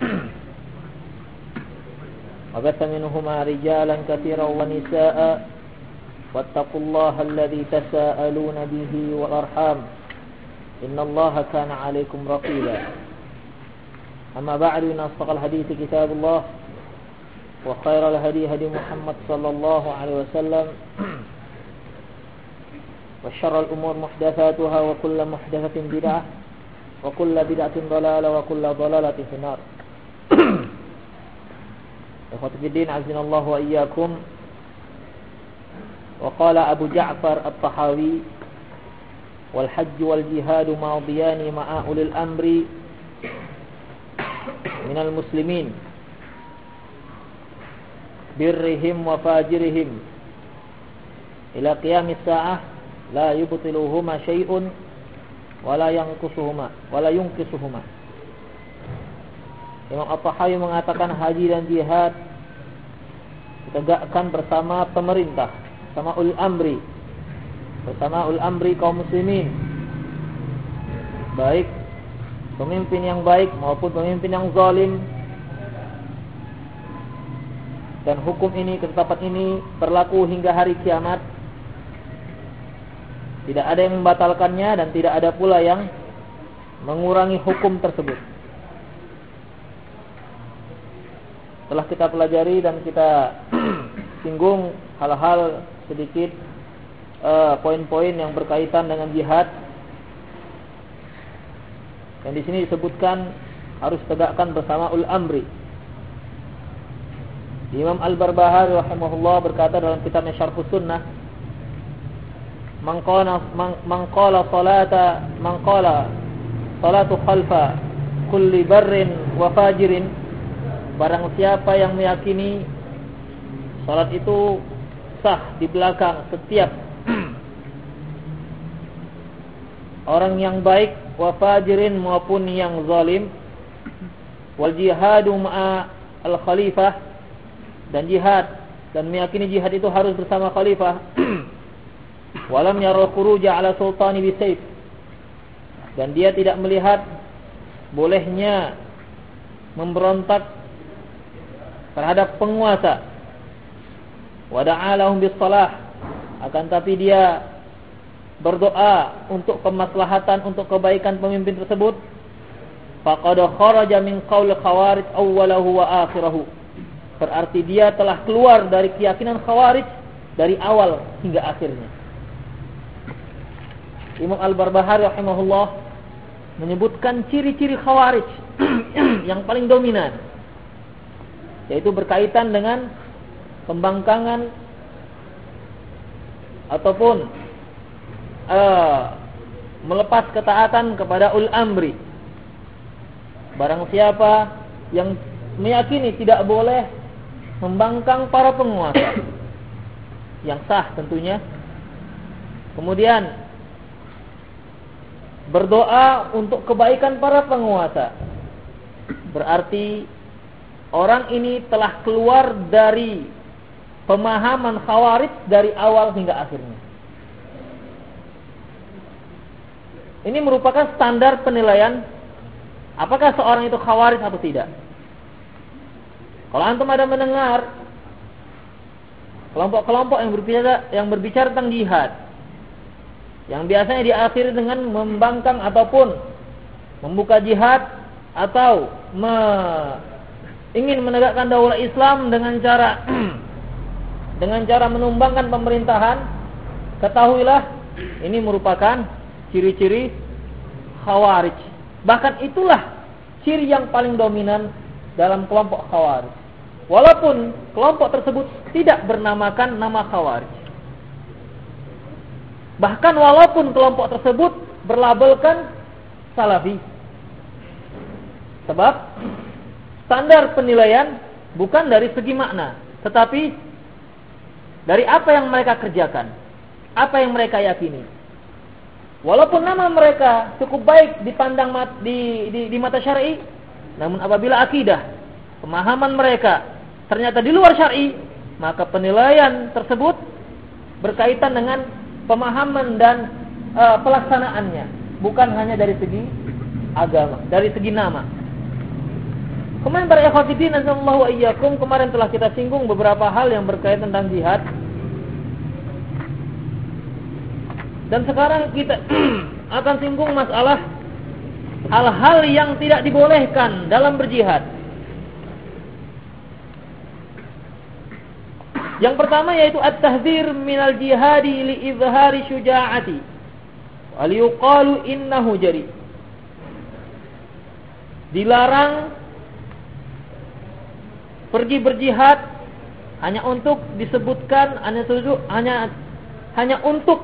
وبث منهما رجالا كثيرا ونساء واتقوا الله الذي تساءلون به والأرحام. إن الله كان عليكم رقيبا. أما بعد إن أصدق الحديث كتاب الله وخير الهدي هدي محمد صلى الله عليه وسلم وشر الأمور محدثاتها وكل محدثة بدعة وكل بدعة ضلالة وكل ضلالة في النار. Ikhwatiddin azinallahu wa iyyakum. Wa qala Abu Ja'far At-Tahawi wal hajj wal jihad madiyani ma'a ulil amri minal muslimin birrihim wa fajirihim ila qiyamis sa'ah la yubtiluhuma wala yanqusuhuma wala yunqisuhuma Imam At-Tahawi mengatakan haji dan jihad ditegakkan bersama pemerintah, bersama ul amri, bersama ul amri kaum muslimin. Baik pemimpin yang baik maupun pemimpin yang zalim. Dan hukum ini, ketetapan ini berlaku hingga hari kiamat. Tidak ada yang membatalkannya dan tidak ada pula yang mengurangi hukum tersebut. Setelah kita pelajari dan kita singgung hal-hal sedikit poin-poin uh, yang berkaitan dengan jihad. Yang di sini disebutkan harus tegakkan bersama ul amri. Imam Al-Barbahari rahimahullah berkata dalam kitabnya Syarhus Sunnah, "Man qala man qala salata man qala salatu khalfa kulli barrin wa fajirin" Barang siapa yang meyakini salat itu sah di belakang setiap orang yang baik wa fajirin maupun yang zalim wal jihadu ma'a al khalifah dan jihad dan meyakini jihad itu harus bersama khalifah walam yara khuruja ala sultani bisayf dan dia tidak melihat bolehnya memberontak terhadap penguasa. Wada'alahum bisalah. Akan tapi dia berdoa untuk kemaslahatan, untuk kebaikan pemimpin tersebut. Faqad kharaja min qaul khawarij awwalahu wa akhirahu. Berarti dia telah keluar dari keyakinan khawarij dari awal hingga akhirnya. Imam Al-Barbahari rahimahullah menyebutkan ciri-ciri khawarij yang paling dominan yaitu berkaitan dengan pembangkangan ataupun uh, melepas ketaatan kepada ul amri. Barang siapa yang meyakini tidak boleh membangkang para penguasa yang sah tentunya. Kemudian berdoa untuk kebaikan para penguasa. Berarti orang ini telah keluar dari pemahaman khawarij dari awal hingga akhirnya. Ini merupakan standar penilaian apakah seorang itu khawarij atau tidak. Kalau antum ada mendengar kelompok-kelompok yang berbicara yang berbicara tentang jihad yang biasanya diakhiri dengan membangkang ataupun membuka jihad atau me, ingin menegakkan daulah Islam dengan cara dengan cara menumbangkan pemerintahan, ketahuilah ini merupakan ciri-ciri khawarij. Bahkan itulah ciri yang paling dominan dalam kelompok khawarij. Walaupun kelompok tersebut tidak bernamakan nama khawarij. Bahkan walaupun kelompok tersebut berlabelkan salafi. Sebab standar penilaian bukan dari segi makna, tetapi dari apa yang mereka kerjakan, apa yang mereka yakini. Walaupun nama mereka cukup baik dipandang mat, di, di, di mata syar'i, namun apabila akidah, pemahaman mereka ternyata di luar syar'i, maka penilaian tersebut berkaitan dengan pemahaman dan e, pelaksanaannya, bukan hanya dari segi agama, dari segi nama. Kemarin para ikhwatiddin azallahu iyyakum kemarin telah kita singgung beberapa hal yang berkaitan tentang jihad Dan sekarang kita akan singgung masalah hal-hal yang tidak dibolehkan dalam berjihad. Yang pertama yaitu at-tahdzir minal jihadi li izhari syuja'ati. Wal innahu jari. Dilarang pergi berjihad hanya untuk disebutkan hanya hanya hanya untuk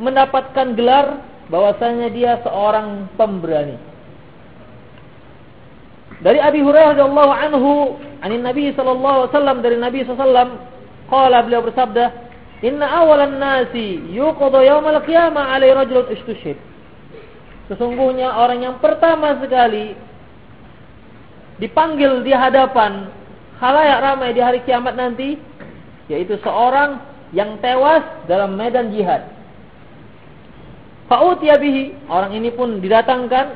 mendapatkan gelar bahwasanya dia seorang pemberani. Dari Abi Hurairah radhiyallahu anhu, anin Nabi sallallahu alaihi wasallam dari Nabi sallallahu qala beliau bersabda, "Inna awalan nasi yuqadu yaumal qiyamah 'alai rajulun istushhid." Sesungguhnya orang yang pertama sekali dipanggil di hadapan khalayak ramai di hari kiamat nanti yaitu seorang yang tewas dalam medan jihad. Fa'utiya bihi. Orang ini pun didatangkan.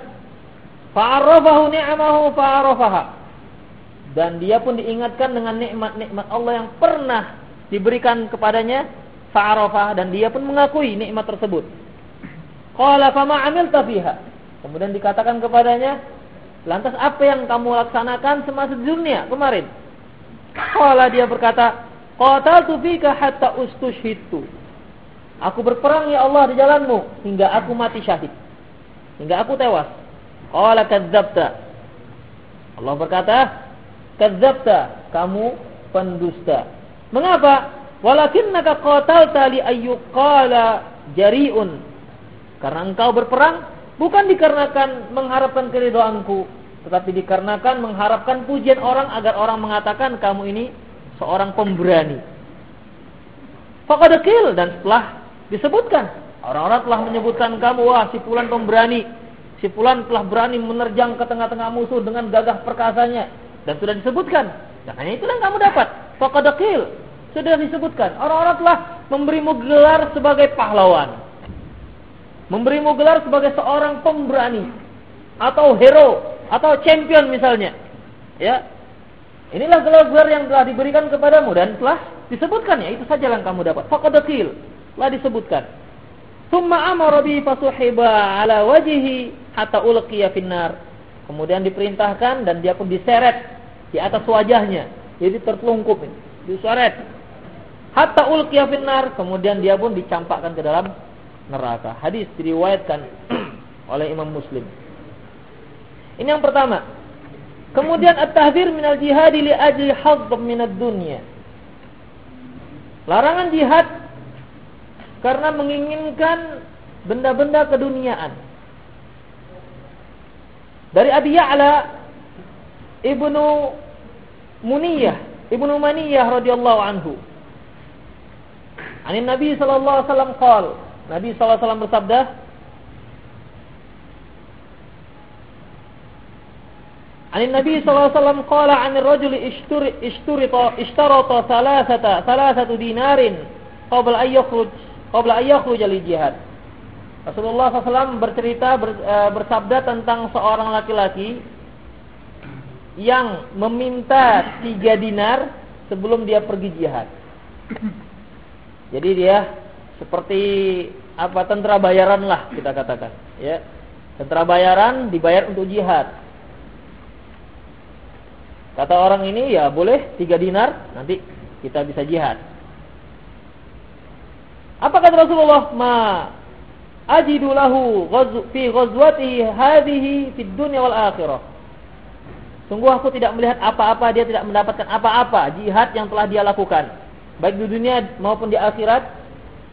Fa'arrafahu ni'amahu fa'arrafaha. Dan dia pun diingatkan dengan nikmat-nikmat Allah yang pernah diberikan kepadanya. Fa'arrafah. Dan dia pun mengakui nikmat tersebut. Qala fama amilta fiha. Kemudian dikatakan kepadanya. Lantas apa yang kamu laksanakan semasa dunia kemarin? Qala dia berkata. Qataltu fika hatta ustushhitu. Aku berperang ya Allah di jalanmu hingga aku mati syahid. Hingga aku tewas. Qala kadzabta. Allah berkata, kadzabta, kamu pendusta. Mengapa? Walakinnaka qatalta li ayyuqala jari'un. Karena engkau berperang bukan dikarenakan mengharapkan keridoanku, tetapi dikarenakan mengharapkan pujian orang agar orang mengatakan kamu ini seorang pemberani. Fakadakil dan setelah Disebutkan. Orang-orang telah menyebutkan kamu, wah si Fulan pemberani. Si Fulan telah berani menerjang ke tengah-tengah musuh dengan gagah perkasanya. Dan sudah disebutkan. Dan hanya itu yang kamu dapat. Fakadakil. Sudah disebutkan. Orang-orang telah memberimu gelar sebagai pahlawan. Memberimu gelar sebagai seorang pemberani. Atau hero. Atau champion misalnya. Ya. Inilah gelar-gelar yang telah diberikan kepadamu. Dan telah disebutkan ya. Itu saja yang kamu dapat. Fakadakil telah disebutkan. Summa amara bi fasuhiba ala wajhi hatta ulqiya finnar. Kemudian diperintahkan dan dia pun diseret di atas wajahnya. Jadi tertelungkup, diseret. Hatta ulqiya finnar, kemudian dia pun dicampakkan ke dalam neraka. Hadis diriwayatkan oleh Imam Muslim. Ini yang pertama. Kemudian at-tahdzir minal jihad li ajli hadd min ad-dunya. Larangan jihad karena menginginkan benda-benda keduniaan. Dari Abi Ya'la Ibnu Muniyah, Ibnu Maniyah radhiyallahu anhu. Ani Nabi sallallahu alaihi wasallam qaal, Nabi sallallahu alaihi wasallam bersabda, Ani Nabi sallallahu alaihi wasallam qala 'anil rajuli ishturi ishturita ishtarata thalathata thalathatu dinarin qabla an yakhruj qabla ayyakhruja li jihad. Rasulullah SAW bercerita ber, e, bersabda tentang seorang laki-laki yang meminta tiga dinar sebelum dia pergi jihad. Jadi dia seperti apa tentara bayaran lah kita katakan, ya. Tentara bayaran dibayar untuk jihad. Kata orang ini ya boleh tiga dinar nanti kita bisa jihad. Apa kata Rasulullah? Ma ajidu lahu fi ghazwatihi hadhihi fid dunya wal akhirah. Sungguh aku tidak melihat apa-apa, dia tidak mendapatkan apa-apa jihad yang telah dia lakukan. Baik di dunia maupun di akhirat.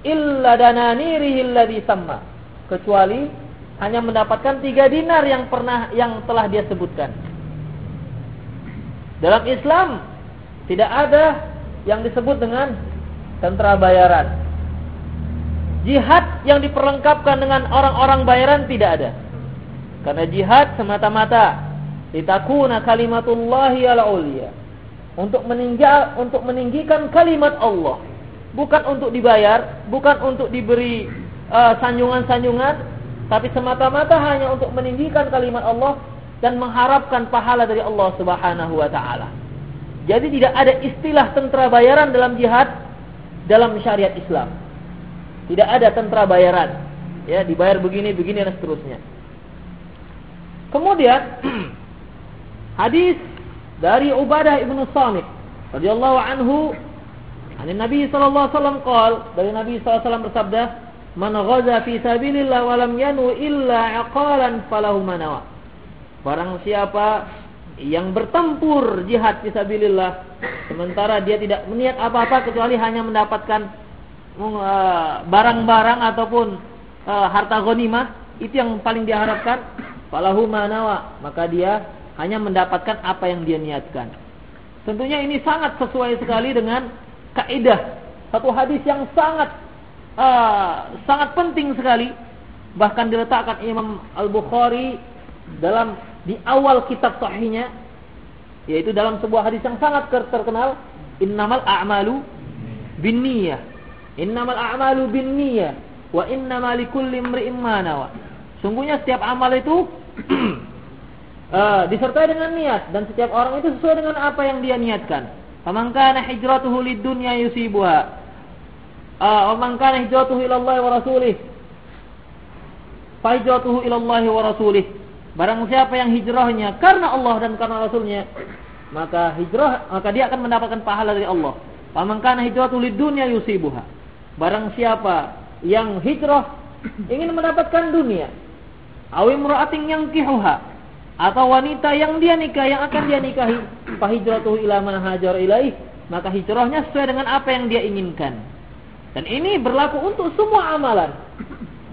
Illa dananirihi alladhi samma. Kecuali hanya mendapatkan tiga dinar yang pernah yang telah dia sebutkan. Dalam Islam tidak ada yang disebut dengan tentara bayaran. Jihad yang diperlengkapkan dengan orang-orang bayaran tidak ada. Karena jihad semata-mata litakuna kalimatullahi ala ulia. Untuk meninggal untuk meninggikan kalimat Allah. Bukan untuk dibayar, bukan untuk diberi uh, sanjungan-sanjungan, tapi semata-mata hanya untuk meninggikan kalimat Allah dan mengharapkan pahala dari Allah Subhanahu wa taala. Jadi tidak ada istilah tentara bayaran dalam jihad dalam syariat Islam. Tidak ada tentara bayaran. Ya, dibayar begini, begini dan seterusnya. Kemudian hadis dari Ubadah ibnu Samit radhiyallahu anhu Ani Nabi sallallahu alaihi wasallam qaal dari Nabi sallallahu alaihi wasallam bersabda man ghaza fi sabilillah wa lam yanu illa aqalan falahu manawa Barang siapa yang bertempur jihad fisabilillah sementara dia tidak meniat apa-apa kecuali hanya mendapatkan uh, barang-barang uh, ataupun uh, harta ghanimah itu yang paling diharapkan falahu manawa maka dia hanya mendapatkan apa yang dia niatkan. Tentunya ini sangat sesuai sekali dengan kaidah. Satu hadis yang sangat uh, sangat penting sekali. Bahkan diletakkan Imam Al-Bukhari dalam di awal kitab sahihnya yaitu dalam sebuah hadis yang sangat terkenal innamal a'malu binniyah. Innamal a'malu binniyah wa innamal likulli imri'in sungguhnya setiap amal itu uh, disertai dengan niat dan setiap orang itu sesuai dengan apa yang dia niatkan. Faman hijratuhu lid-dunya yusibuha. Uh, wa man kana hijratuhu ila Allah wa rasulih fa hijratuhu ila wa rasulih Barang siapa yang hijrahnya karena Allah dan karena Rasulnya, maka hijrah maka dia akan mendapatkan pahala dari Allah. Faman kana hijratu dunia yusibuha. Barang siapa yang hijrah ingin mendapatkan dunia, awi muraating yang kihuha atau wanita yang dia nikah yang akan dia nikahi, fa hijratuhu ila ma hajar ilaih, maka hijrahnya sesuai dengan apa yang dia inginkan. Dan ini berlaku untuk semua amalan.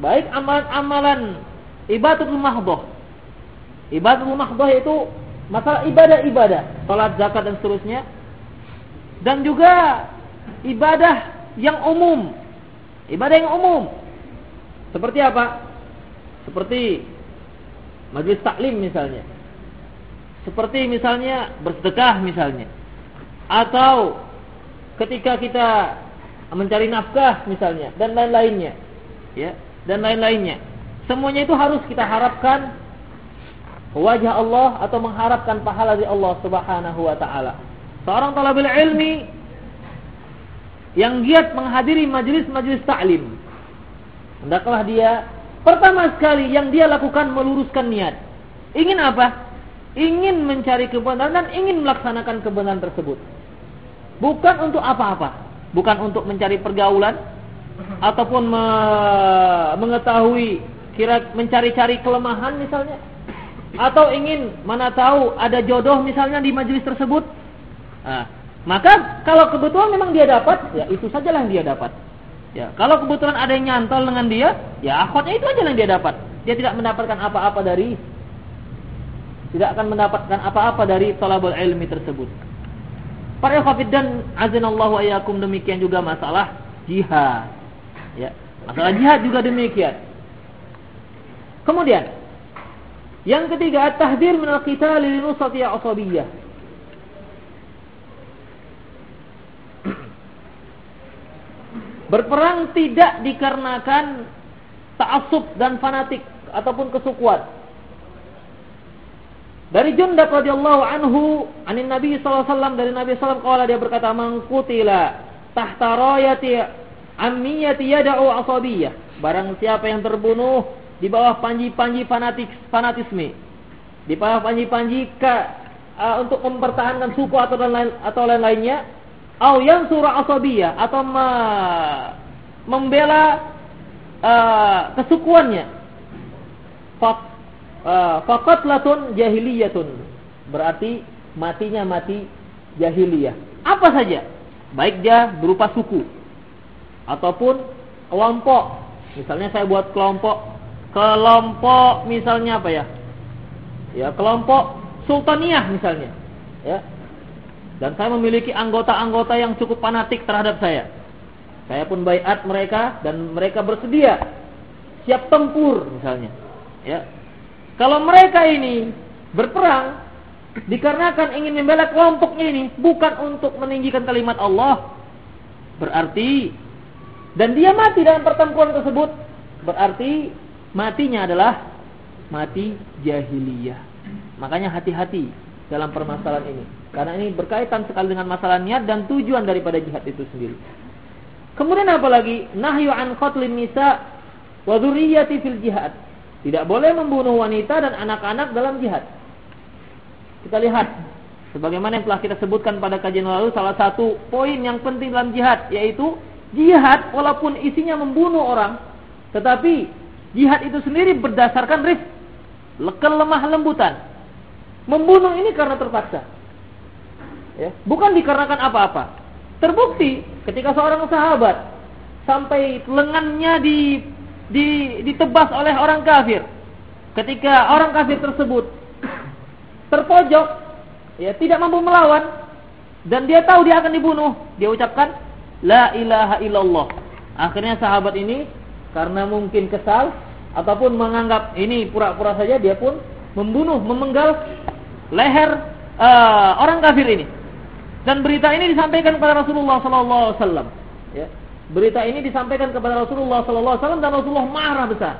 Baik amalan-amalan ibadatul mahdhah Ibadah mahdoh itu masalah ibadah-ibadah, salat, zakat dan seterusnya. Dan juga ibadah yang umum. Ibadah yang umum. Seperti apa? Seperti majlis taklim misalnya. Seperti misalnya bersedekah misalnya. Atau ketika kita mencari nafkah misalnya dan lain-lainnya. Ya, dan lain-lainnya. Semuanya itu harus kita harapkan wajah Allah atau mengharapkan pahala dari Allah Subhanahu wa taala. Seorang talabul ilmi yang giat menghadiri majelis-majelis taklim. Hendaklah dia pertama sekali yang dia lakukan meluruskan niat. Ingin apa? Ingin mencari kebenaran dan ingin melaksanakan kebenaran tersebut. Bukan untuk apa-apa. Bukan untuk mencari pergaulan ataupun me mengetahui kira mencari-cari kelemahan misalnya atau ingin mana tahu ada jodoh misalnya di majelis tersebut, nah, maka kalau kebetulan memang dia dapat, ya itu sajalah yang dia dapat. Ya, kalau kebetulan ada yang nyantol dengan dia, ya akhwatnya itu aja yang dia dapat. Dia tidak mendapatkan apa-apa dari tidak akan mendapatkan apa-apa dari talabul ilmi tersebut. Para ikhwafid dan azanallahu ayyakum demikian juga masalah jihad. Ya, masalah jihad juga demikian. Kemudian yang ketiga, at-tahdir min al-qital li nusrati asabiyyah. Berperang tidak dikarenakan ta'assub dan fanatik ataupun kesukuan. Dari Jundab radhiyallahu anhu, anin Nabi sallallahu alaihi wasallam dari Nabi sallallahu alaihi wasallam dia berkata, "Man qutila tahta rayati ammiyati yad'u asabiyyah." Barang siapa yang terbunuh di bawah panji-panji fanatik fanatisme, di bawah panji-panji ke uh, untuk mempertahankan suku atau lain atau lain-lainnya, au yang surah asabiyah atau me, membela uh, kesukuannya. Fak, uh, faqatlatun jahiliyatun. Berarti matinya mati jahiliyah. Apa saja? Baik dia berupa suku ataupun kelompok. Misalnya saya buat kelompok kelompok misalnya apa ya? Ya, kelompok sultaniyah misalnya. Ya. Dan saya memiliki anggota-anggota yang cukup fanatik terhadap saya. Saya pun bayat mereka dan mereka bersedia siap tempur misalnya. Ya. Kalau mereka ini berperang dikarenakan ingin membela kelompoknya ini bukan untuk meninggikan kalimat Allah, berarti dan dia mati dalam pertempuran tersebut, berarti matinya adalah mati jahiliyah. Makanya hati-hati dalam permasalahan ini. Karena ini berkaitan sekali dengan masalah niat dan tujuan daripada jihad itu sendiri. Kemudian apa lagi? Nahyu an qatlin nisa wa dzurriyyati fil jihad. Tidak boleh membunuh wanita dan anak-anak dalam jihad. Kita lihat sebagaimana yang telah kita sebutkan pada kajian lalu salah satu poin yang penting dalam jihad yaitu jihad walaupun isinya membunuh orang tetapi Jihad itu sendiri berdasarkan rif, lemah lembutan. Membunuh ini karena terpaksa. Ya, bukan dikarenakan apa-apa. Terbukti ketika seorang sahabat sampai lengannya di, di ditebas oleh orang kafir. Ketika orang kafir tersebut terpojok, ya tidak mampu melawan dan dia tahu dia akan dibunuh, dia ucapkan la ilaha illallah. Akhirnya sahabat ini karena mungkin kesal ataupun menganggap ini pura-pura saja dia pun membunuh, memenggal leher uh, orang kafir ini. Dan berita ini disampaikan kepada Rasulullah sallallahu alaihi wasallam. Ya. Berita ini disampaikan kepada Rasulullah sallallahu alaihi wasallam dan Rasulullah marah besar.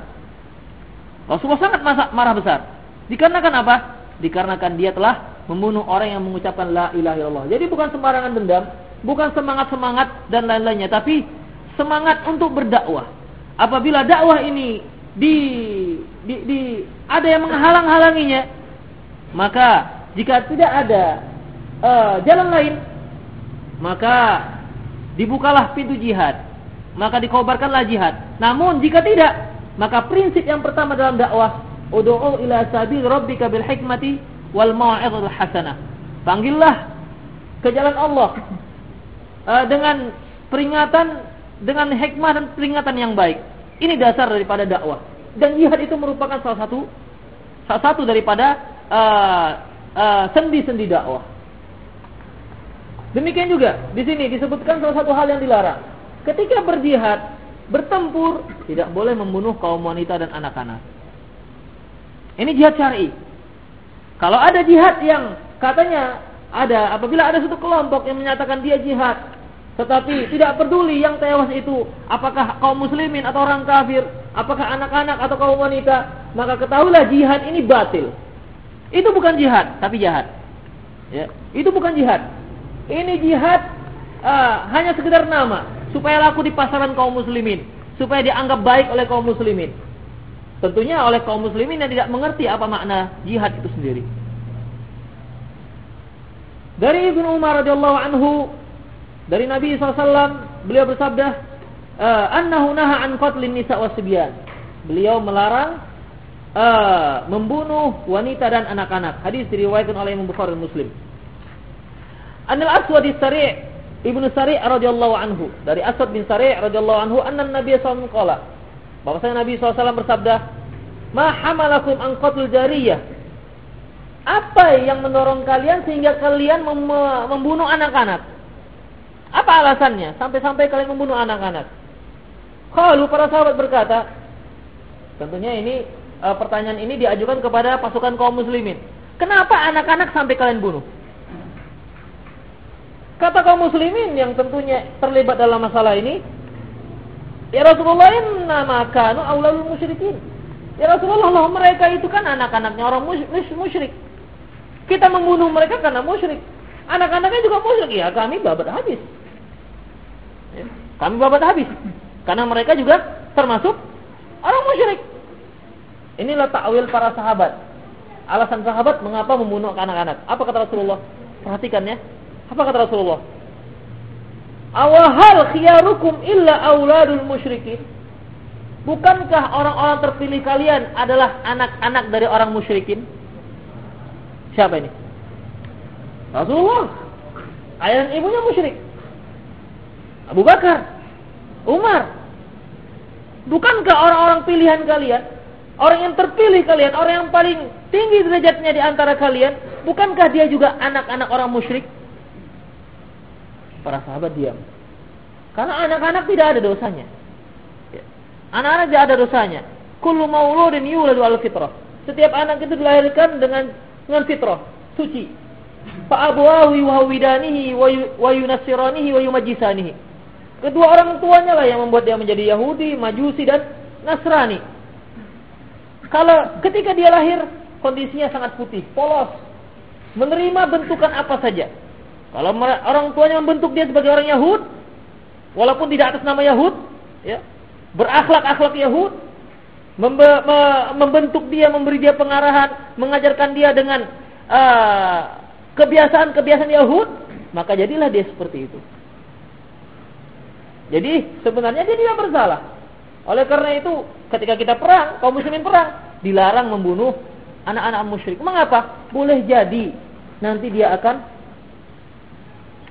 Rasulullah sangat marah besar. Dikarenakan apa? Dikarenakan dia telah membunuh orang yang mengucapkan la ilaha illallah. Jadi bukan sembarangan dendam, bukan semangat-semangat dan lain-lainnya, tapi semangat untuk berdakwah apabila dakwah ini di, di, di ada yang menghalang-halanginya, maka jika tidak ada uh, jalan lain, maka dibukalah pintu jihad, maka dikobarkanlah jihad. Namun jika tidak, maka prinsip yang pertama dalam dakwah, ud'u ila sabil rabbika bil hikmati wal mau'izatil hasanah. Panggillah ke jalan Allah uh, dengan peringatan dengan hikmah dan peringatan yang baik. Ini dasar daripada dakwah. Dan jihad itu merupakan salah satu salah satu daripada uh, uh, sendi-sendi dakwah. Demikian juga di sini disebutkan salah satu hal yang dilarang. Ketika berjihad, bertempur, tidak boleh membunuh kaum wanita dan anak-anak. Ini jihad syar'i. Kalau ada jihad yang katanya ada apabila ada satu kelompok yang menyatakan dia jihad tetapi tidak peduli yang tewas itu apakah kaum muslimin atau orang kafir, apakah anak-anak atau kaum wanita, maka ketahuilah jihad ini batil. Itu bukan jihad, tapi jahat. Ya, itu bukan jihad. Ini jihad uh, hanya sekedar nama supaya laku di pasaran kaum muslimin, supaya dianggap baik oleh kaum muslimin. Tentunya oleh kaum muslimin yang tidak mengerti apa makna jihad itu sendiri. Dari Ibnu Umar radhiyallahu anhu dari Nabi SAW beliau bersabda, uh, "Annahu naha an qatlin nisa wasbyan." Beliau melarang uh, membunuh wanita dan anak-anak. Hadis diriwayatkan oleh Imam Bukhari Muslim. Anil Aswad Sari' Ibnu Sari' radhiyallahu anhu dari Aswad bin Sari' radhiyallahu anhu anna Nabi sallallahu alaihi wasallam Nabi SAW bersabda, "Ma hamalakum an qatl jariyah?" Apa yang mendorong kalian sehingga kalian mem membunuh anak-anak? Apa alasannya? Sampai-sampai kalian membunuh anak-anak. Kalau para sahabat berkata, tentunya ini e, pertanyaan ini diajukan kepada pasukan kaum muslimin. Kenapa anak-anak sampai kalian bunuh? Kata kaum muslimin yang tentunya terlibat dalam masalah ini, Ya Rasulullah inna makanu awlalul musyrikin. Ya Rasulullah Allah, mereka itu kan anak-anaknya orang musyrik. Kita membunuh mereka karena musyrik. Anak-anaknya juga musyrik. Ya kami babat habis. Kami babat habis. Karena mereka juga termasuk orang musyrik. Inilah takwil para sahabat. alasan sahabat mengapa membunuh anak-anak. Apa kata Rasulullah? Perhatikan ya. Apa kata Rasulullah? Awahal khiyarukum illa auladul musyrikin. Bukankah orang-orang terpilih kalian adalah anak-anak dari orang musyrikin? Siapa ini? Rasulullah. Ayah dan ibunya musyrik. Abu Bakar. Umar. Bukankah orang-orang pilihan kalian? Orang yang terpilih kalian, orang yang paling tinggi derajatnya di antara kalian, bukankah dia juga anak-anak orang musyrik? Para sahabat diam. Karena anak-anak tidak ada dosanya. Ya. Anak-anak tidak ada dosanya. Kullu mauludin yuladu al fitrah. Setiap anak itu dilahirkan dengan dengan fitrah, suci. Fa abwahu yuhawidanihi wa yunassiranihi wa yumajjisanihi. Kedua orang tuanya lah yang membuat dia menjadi Yahudi, Majusi dan Nasrani. Kalau ketika dia lahir kondisinya sangat putih, polos, menerima bentukan apa saja. Kalau orang tuanya membentuk dia sebagai orang Yahud, walaupun tidak atas nama Yahud, ya, berakhlak-akhlak Yahud, membe me membentuk dia, memberi dia pengarahan, mengajarkan dia dengan uh, kebiasaan-kebiasaan Yahud, maka jadilah dia seperti itu. Jadi sebenarnya dia tidak bersalah. Oleh karena itu, ketika kita perang, kaum muslimin perang, dilarang membunuh anak-anak musyrik. Mengapa? Boleh jadi nanti dia akan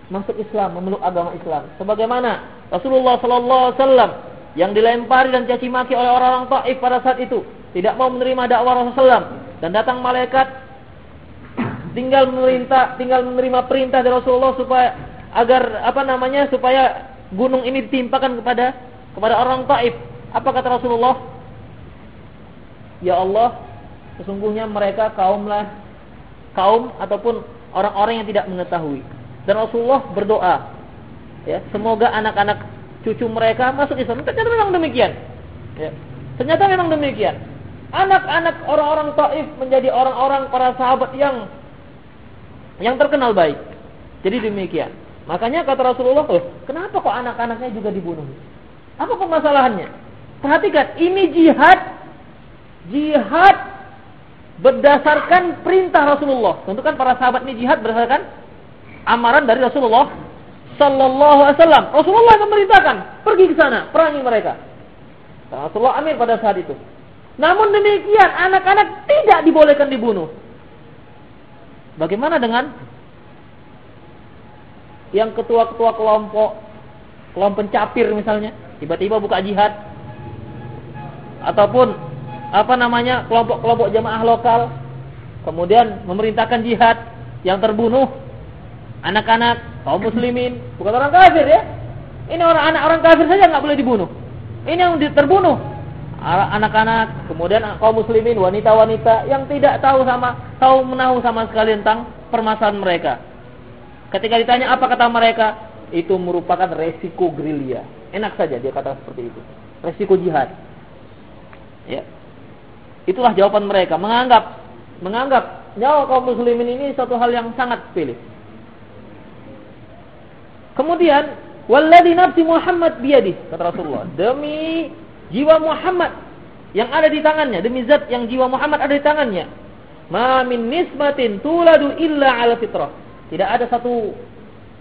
masuk Islam, memeluk agama Islam. Sebagaimana Rasulullah sallallahu alaihi wasallam yang dilempari dan caci maki oleh orang-orang Taif pada saat itu, tidak mau menerima dakwah Rasulullah dan datang malaikat tinggal memerintah, tinggal menerima perintah dari Rasulullah supaya agar apa namanya supaya gunung ini ditimpakan kepada kepada orang Taif. Apa kata Rasulullah? Ya Allah, sesungguhnya mereka kaumlah kaum ataupun orang-orang yang tidak mengetahui. Dan Rasulullah berdoa, ya, semoga anak-anak cucu mereka masuk Islam. Ternyata memang demikian. Ya. Ternyata memang demikian. Anak-anak orang-orang Taif menjadi orang-orang para sahabat yang yang terkenal baik. Jadi demikian. Makanya kata Rasulullah, oh, kenapa kok anak-anaknya juga dibunuh? Apa permasalahannya? Perhatikan, ini jihad, jihad berdasarkan perintah Rasulullah. Tentu kan para sahabat ini jihad berdasarkan amaran dari Rasulullah Sallallahu Alaihi Wasallam. Rasulullah memerintahkan pergi ke sana, perangi mereka. Rasulullah amir pada saat itu. Namun demikian, anak-anak tidak dibolehkan dibunuh. Bagaimana dengan yang ketua-ketua kelompok, kelompok pencapir misalnya, tiba-tiba buka jihad, ataupun apa namanya kelompok-kelompok jamaah lokal, kemudian memerintahkan jihad yang terbunuh anak-anak, kaum muslimin, bukan orang kafir ya. Ini orang anak orang kafir saja nggak boleh dibunuh. Ini yang terbunuh anak-anak, kemudian kaum muslimin, wanita-wanita yang tidak tahu sama tahu menahu sama sekali tentang permasalahan mereka. Ketika ditanya apa kata mereka, itu merupakan resiko gerilya. Enak saja dia kata seperti itu. Resiko jihad. Ya. Itulah jawaban mereka, menganggap menganggap nyawa kaum muslimin ini satu hal yang sangat pilih. Kemudian, walladzi nafsi Muhammad biyadi, kata Rasulullah, demi jiwa Muhammad yang ada di tangannya, demi zat yang jiwa Muhammad ada di tangannya. Ma min nismatin tuladu illa ala fitrah. Tidak ada satu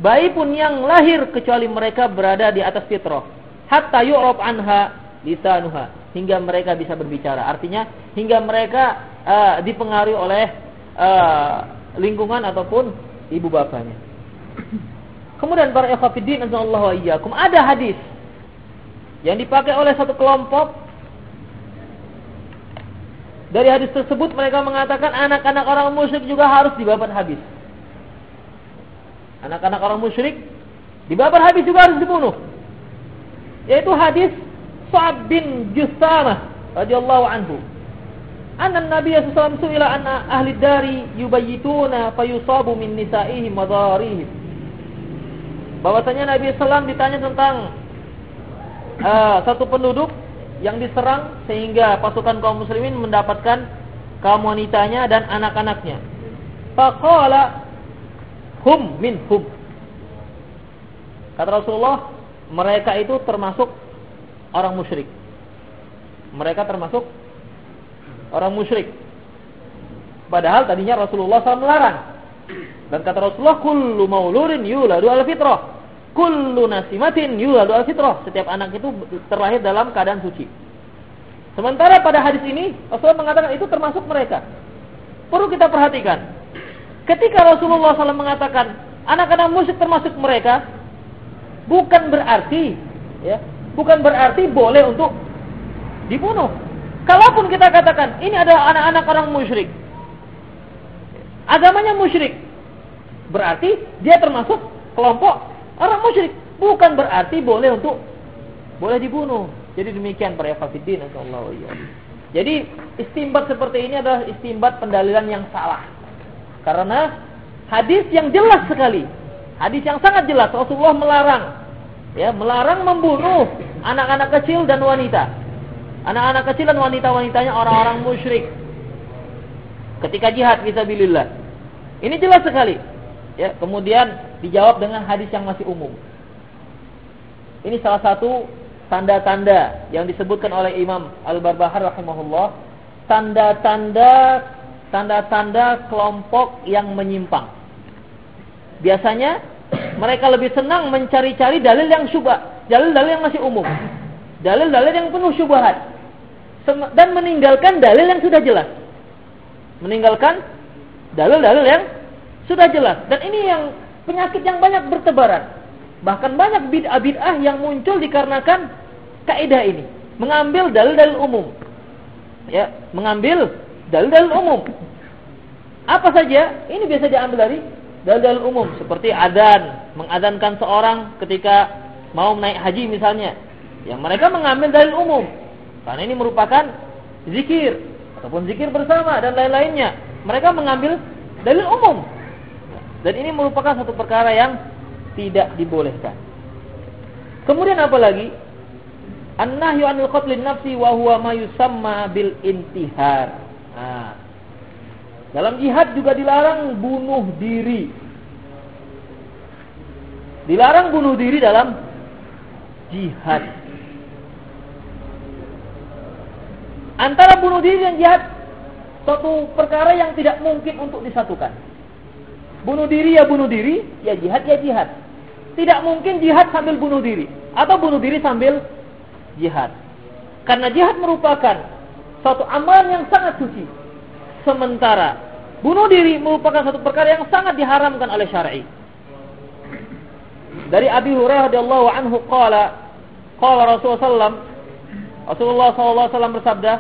bayi pun yang lahir kecuali mereka berada di atas fitrah. Hatta yu'rab anha lisanuha hingga mereka bisa berbicara. Artinya hingga mereka uh, dipengaruhi oleh uh, lingkungan ataupun ibu bapaknya. Kemudian para ikhwatiddin azallahu iyyakum ada hadis yang dipakai oleh satu kelompok dari hadis tersebut mereka mengatakan anak-anak orang musyrik juga harus dibabat habis. Anak-anak orang musyrik dibabat habis juga harus dibunuh. Yaitu hadis Sa'ad bin Jussamah radhiyallahu anhu. Anna Nabi sallallahu alaihi wasallam su'ila an ahli dari yubayyituna fayusabu min nisa'ihim wa dharihim bahwasanya Nabi Sallam ditanya tentang uh, satu penduduk yang diserang sehingga pasukan kaum muslimin mendapatkan kaum wanitanya dan anak-anaknya. Faqala hum min hum. Kata Rasulullah, mereka itu termasuk orang musyrik. Mereka termasuk orang musyrik. Padahal tadinya Rasulullah SAW melarang. Dan kata Rasulullah, kullu mauludin yuladu al fitrah. Kullu nasimatin yuladu al fitrah. Setiap anak itu terlahir dalam keadaan suci. Sementara pada hadis ini Rasulullah mengatakan itu termasuk mereka. Perlu kita perhatikan. Ketika Rasulullah SAW mengatakan anak-anak musyrik termasuk mereka, bukan berarti ya, bukan berarti boleh untuk dibunuh. Kalaupun kita katakan ini adalah anak-anak orang musyrik, agamanya musyrik. Berarti dia termasuk kelompok orang musyrik. Bukan berarti boleh untuk boleh dibunuh. Jadi demikian para fakidin Allah Jadi istimbat seperti ini adalah istimbat pendalilan yang salah. Karena hadis yang jelas sekali, hadis yang sangat jelas Rasulullah melarang ya, melarang membunuh anak-anak kecil dan wanita. Anak-anak kecil dan wanita-wanitanya orang-orang musyrik. Ketika jihad fisabilillah. Ini jelas sekali. Ya, kemudian dijawab dengan hadis yang masih umum. Ini salah satu tanda-tanda yang disebutkan oleh Imam Al-Barbahar rahimahullah, tanda-tanda tanda-tanda kelompok yang menyimpang. Biasanya mereka lebih senang mencari-cari dalil yang syubhat, dalil-dalil yang masih umum. Dalil-dalil yang penuh syubhat. Dan meninggalkan dalil yang sudah jelas. Meninggalkan dalil-dalil yang sudah jelas. Dan ini yang penyakit yang banyak bertebaran. Bahkan banyak bid'ah-bid'ah yang muncul dikarenakan kaidah ini. Mengambil dalil-dalil umum. Ya, mengambil dalil-dalil umum. Apa saja? Ini biasa diambil dari dalil-dalil umum seperti adan, mengadankan seorang ketika mau naik haji misalnya. Yang mereka mengambil dalil umum. Karena ini merupakan zikir ataupun zikir bersama dan lain-lainnya. Mereka mengambil dalil umum. Dan ini merupakan satu perkara yang tidak dibolehkan. Kemudian apa lagi? An-nahyu 'anil qatlin nafsi wa huwa ma yusamma bil intihar. Nah, dalam jihad juga dilarang bunuh diri. Dilarang bunuh diri dalam jihad. Antara bunuh diri dan jihad suatu perkara yang tidak mungkin untuk disatukan. Bunuh diri ya bunuh diri, ya jihad ya jihad. Tidak mungkin jihad sambil bunuh diri atau bunuh diri sambil jihad. Karena jihad merupakan suatu amalan yang sangat suci. Sementara bunuh diri merupakan satu perkara yang sangat diharamkan oleh syar'i. Dari Abi Hurairah radhiyallahu anhu qala qala Rasulullah sallam Rasulullah sallallahu alaihi bersabda,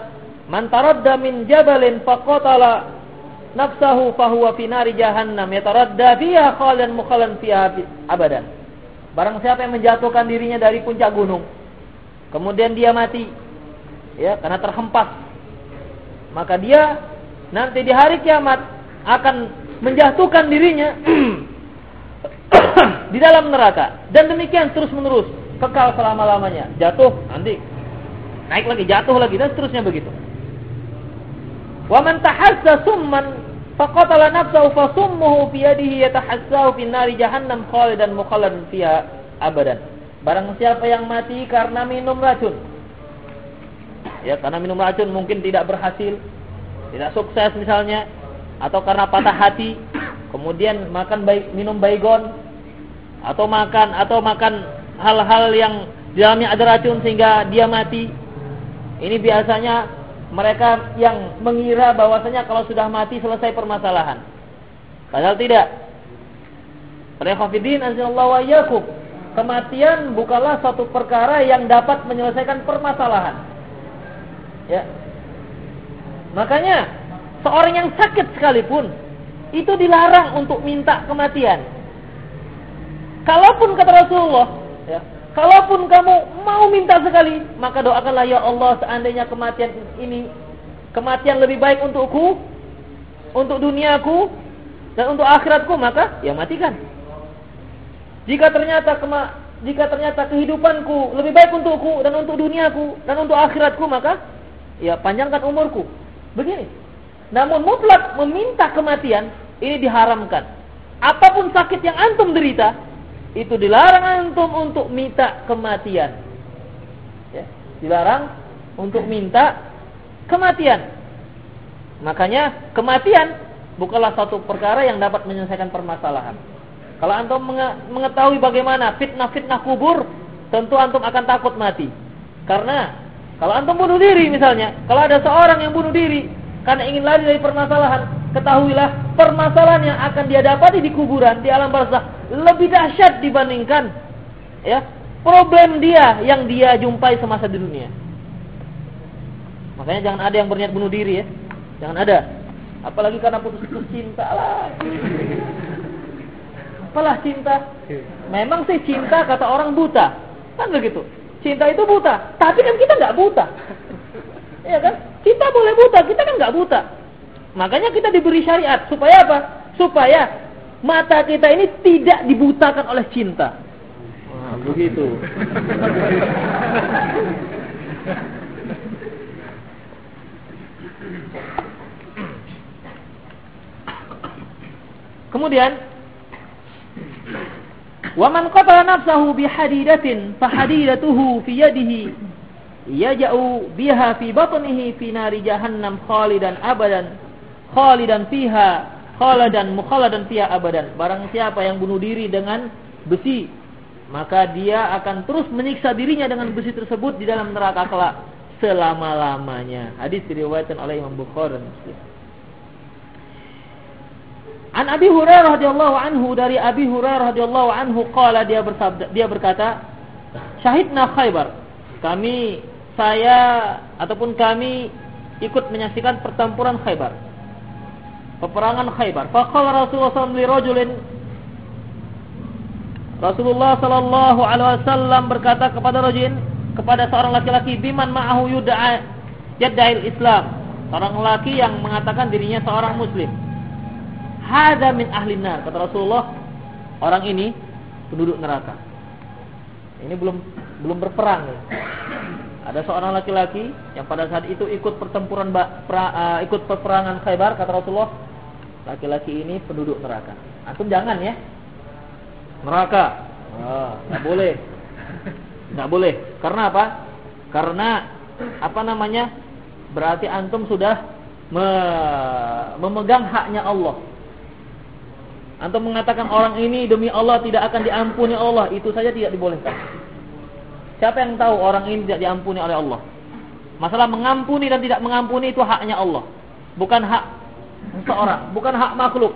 "Man taradda min jabalin faqatala nafsahu fahuwa fi nari jahannam yataradda fiha khalidan mukhallan fiha abadan. Barang siapa yang menjatuhkan dirinya dari puncak gunung, kemudian dia mati, ya karena terhempas, maka dia nanti di hari kiamat akan menjatuhkan dirinya di dalam neraka dan demikian terus menerus kekal selama lamanya jatuh nanti naik lagi jatuh lagi dan seterusnya begitu Wa man tahassa summan faqatala nafsahu fa summuhu fi yadihi yatahassahu fi nari jahannam khalidan mukhalladan fiha abadan. Barang siapa yang mati karena minum racun. Ya, karena minum racun mungkin tidak berhasil, tidak sukses misalnya, atau karena patah hati, kemudian makan baik minum baygon atau makan atau makan hal-hal yang di dalamnya ada racun sehingga dia mati. Ini biasanya mereka yang mengira bahwasanya kalau sudah mati selesai permasalahan. Padahal tidak. Para azallahu wa. Kematian bukanlah satu perkara yang dapat menyelesaikan permasalahan. Ya. Makanya seorang yang sakit sekalipun itu dilarang untuk minta kematian. Kalaupun kata Rasulullah, ya, Kalaupun kamu mau minta sekali, maka doakanlah ya Allah seandainya kematian ini kematian lebih baik untukku, untuk duniaku dan untuk akhiratku, maka ya matikan. Jika ternyata kema jika ternyata kehidupanku lebih baik untukku dan untuk duniaku dan untuk akhiratku, maka ya panjangkan umurku. Begini. Namun mutlak meminta kematian ini diharamkan. Apa pun sakit yang antum derita, itu dilarang antum untuk minta kematian. Ya, dilarang untuk minta kematian. Makanya kematian bukanlah satu perkara yang dapat menyelesaikan permasalahan. Kalau antum mengetahui bagaimana fitnah-fitnah kubur, tentu antum akan takut mati. Karena kalau antum bunuh diri misalnya, kalau ada seorang yang bunuh diri karena ingin lari dari permasalahan, ketahuilah permasalahan yang akan dia dapati di kuburan, di alam barzah lebih dahsyat dibandingkan ya problem dia yang dia jumpai semasa di dunia. Makanya jangan ada yang berniat bunuh diri ya. Jangan ada. Apalagi karena putus-putus cinta lah. Apalah cinta? Memang sih cinta kata orang buta. Kan begitu. Cinta itu buta. Tapi kan kita nggak buta. Iya kan? Kita boleh buta, kita kan nggak buta. Makanya kita diberi syariat supaya apa? Supaya mata kita ini tidak dibutakan oleh cinta. Nah, begitu. Kemudian Wa man qatala nafsahu bihadidatin fahadidatuhu fi yadihi. Yaja'u biha fi batnihi fi nari jahannam khalidan abadan. Khalidan fiha khaladan mukhaladan fiha abadan. Barang siapa yang bunuh diri dengan besi maka dia akan terus menyiksa dirinya dengan besi tersebut di dalam neraka kelak selama-lamanya. Hadis diriwayatkan oleh Imam Bukhari dan Muslim An Abi Hurairah radhiyallahu anhu dari Abi Hurairah radhiyallahu anhu qala dia bersabda dia berkata Syahidna Khaybar kami saya ataupun kami ikut menyaksikan pertempuran Khaybar peperangan Khaybar. Faqala Rasulullah sallallahu wasallam Rasulullah sallallahu alaihi wasallam berkata kepada rajulin kepada seorang laki-laki biman ma'ahu yud'a yad'il Islam. Seorang laki yang mengatakan dirinya seorang muslim Hada min ahlinar kata Rasulullah orang ini penduduk neraka. Ini belum belum berperang ya. Ada seorang laki-laki yang pada saat itu ikut pertempuran pra, uh, ikut peperangan Khaybar kata Rasulullah, laki-laki ini penduduk neraka. Antum jangan ya. Neraka. Ah, enggak boleh. Enggak boleh. Karena apa? Karena apa namanya? Berarti antum sudah me memegang haknya Allah. Antum mengatakan orang ini demi Allah tidak akan diampuni Allah, itu saja tidak dibolehkan. Siapa yang tahu orang ini tidak diampuni oleh Allah? Masalah mengampuni dan tidak mengampuni itu haknya Allah. Bukan hak seorang, bukan hak makhluk.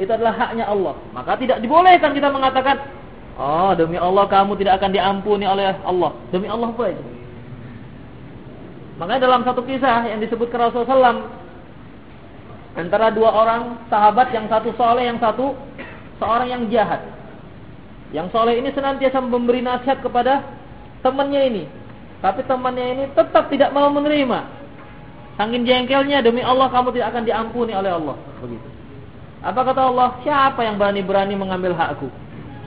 Itu adalah haknya Allah. Maka tidak dibolehkan kita mengatakan, "Oh, demi Allah kamu tidak akan diampuni oleh Allah." Demi Allah apa itu? Makanya dalam satu kisah yang disebutkan Rasulullah SAW antara dua orang sahabat yang satu soleh yang satu seorang yang jahat. Yang soleh ini senantiasa memberi nasihat kepada temannya ini, tapi temannya ini tetap tidak mau menerima. Sangin jengkelnya demi Allah kamu tidak akan diampuni oleh Allah. Begitu. Apa kata Allah? Siapa yang berani-berani mengambil hakku?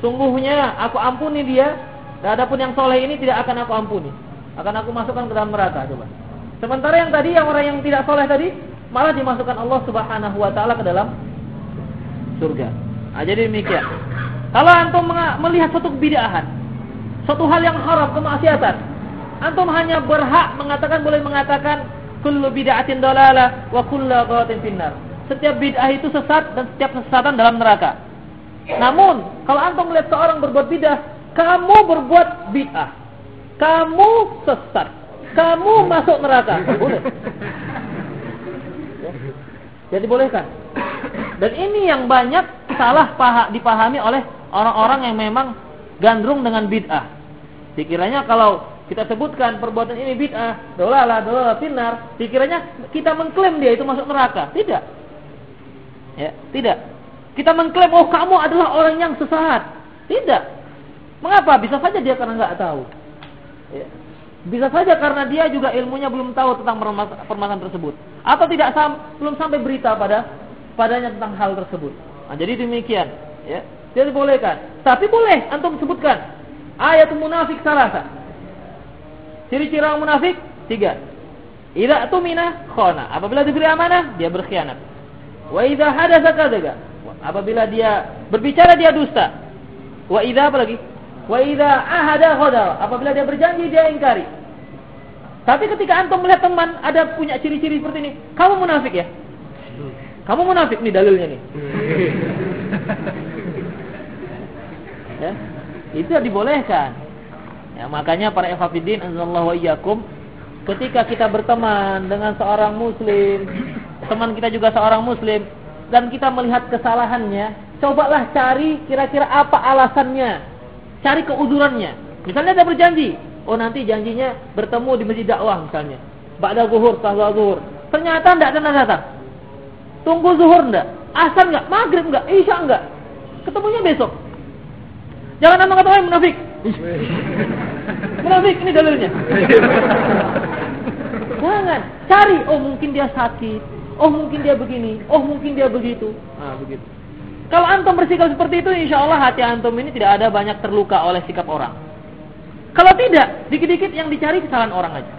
Sungguhnya aku ampuni dia. Dan adapun yang soleh ini tidak akan aku ampuni. Akan aku masukkan ke dalam neraka. Coba. Sementara yang tadi, yang orang yang tidak soleh tadi, malah dimasukkan Allah Subhanahu wa taala ke dalam surga. Nah, jadi demikian. Kalau antum melihat satu kebidaahan, satu hal yang haram, kemaksiatan, antum hanya berhak mengatakan boleh mengatakan kullu bid'atin dalalah wa kullu ghalatin finnar. Setiap bid'ah itu sesat dan setiap kesesatan dalam neraka. Namun, kalau antum melihat seorang berbuat bid'ah, kamu berbuat bid'ah. Kamu sesat. Kamu masuk neraka. Boleh. Jadi bolehkan. Dan ini yang banyak salah paha, dipahami oleh orang-orang yang memang gandrung dengan bid'ah. Dikiranya kalau kita sebutkan perbuatan ini bid'ah, dolala, dolala, finar, dikiranya kita mengklaim dia itu masuk neraka. Tidak. Ya, tidak. Kita mengklaim oh kamu adalah orang yang sesat. Tidak. Mengapa? Bisa saja dia karena nggak tahu. Ya. Bisa saja karena dia juga ilmunya belum tahu tentang permasalahan tersebut atau tidak sam belum sampai berita pada padanya tentang hal tersebut. Nah, jadi demikian, ya. Jadi bolehkan. Tapi boleh antum sebutkan ayat munafik salasa. Ciri-ciri orang munafik tiga. Idza tumina khana. Apabila diberi amanah, dia berkhianat. Wa idza hadatsa kadzaga. Apabila dia berbicara dia dusta. Wa idza apa lagi? Wa idza ahada ghadar. Apabila dia berjanji dia ingkari. Tapi ketika antum melihat teman ada punya ciri-ciri seperti ini, kamu munafik ya? Kamu munafik nih dalilnya nih. ya, itu dibolehkan. Ya, makanya para ikhwatiddin azallahu wa iyyakum ketika kita berteman dengan seorang muslim, teman kita juga seorang muslim dan kita melihat kesalahannya, cobalah cari kira-kira apa alasannya. Cari keudurannya. Misalnya dia berjanji, oh nanti janjinya bertemu di masjid dakwah misalnya. Ba'da zuhur, setelah zuhur. Ternyata tidak datang-datang. Tunggu zuhur enggak? Asar enggak? Maghrib enggak? Isya enggak? Ketemunya besok. Jangan nama kata orang munafik. munafik ini dalilnya. Jangan. Cari. Oh mungkin dia sakit. Oh mungkin dia begini. Oh mungkin dia begitu. Ah begitu. Kalau antum bersikap seperti itu, insya Allah hati antum ini tidak ada banyak terluka oleh sikap orang. Kalau tidak, dikit-dikit yang dicari kesalahan orang aja.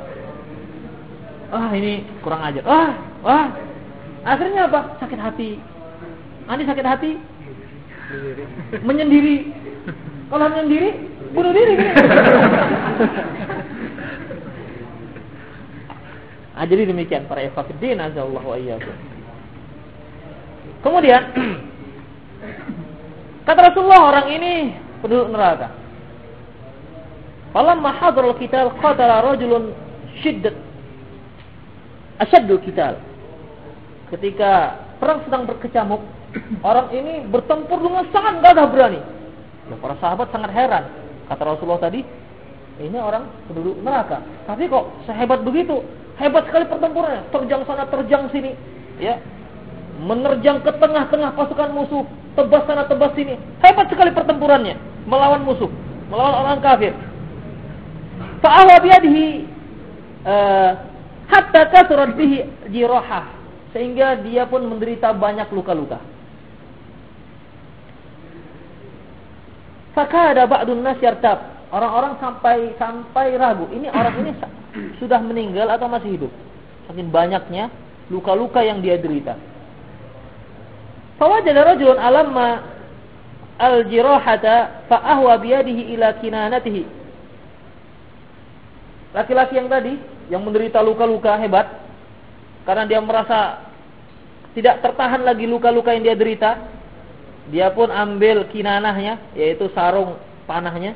Ah ini kurang ajar. Wah, wah Akhirnya apa? Sakit hati. Nanti sakit hati? Menyendiri. Kalau menyendiri, bunuh diri. ah, jadi demikian para ikhwatiddin azallahu ayyakum. Kemudian kata Rasulullah orang ini penduduk neraka. Falamma hadral qital qatala rajulun syiddat asyaddul qital ketika perang sedang berkecamuk, orang ini bertempur dengan sangat gagah berani. Ya, para sahabat sangat heran. Kata Rasulullah tadi, ini orang penduduk neraka. Tapi kok sehebat begitu? Hebat sekali pertempurannya. Terjang sana, terjang sini. Ya, menerjang ke tengah-tengah pasukan musuh, tebas sana, tebas sini. Hebat sekali pertempurannya melawan musuh, melawan orang kafir. Fa'awa biyadihi uh, hatta kasurat bihi jirahah sehingga dia pun menderita banyak luka-luka. ada ba'dun nas yartab. Orang-orang sampai sampai ragu. Ini orang ini sudah meninggal atau masih hidup? Saking banyaknya luka-luka yang dia derita. Fawajada rajulun alamma al-jirahata fa'ahwa biyadihi ila kinanatihi. Laki-laki yang tadi yang menderita luka-luka hebat karena dia merasa tidak tertahan lagi luka-luka yang dia derita, dia pun ambil kinanahnya, yaitu sarung panahnya.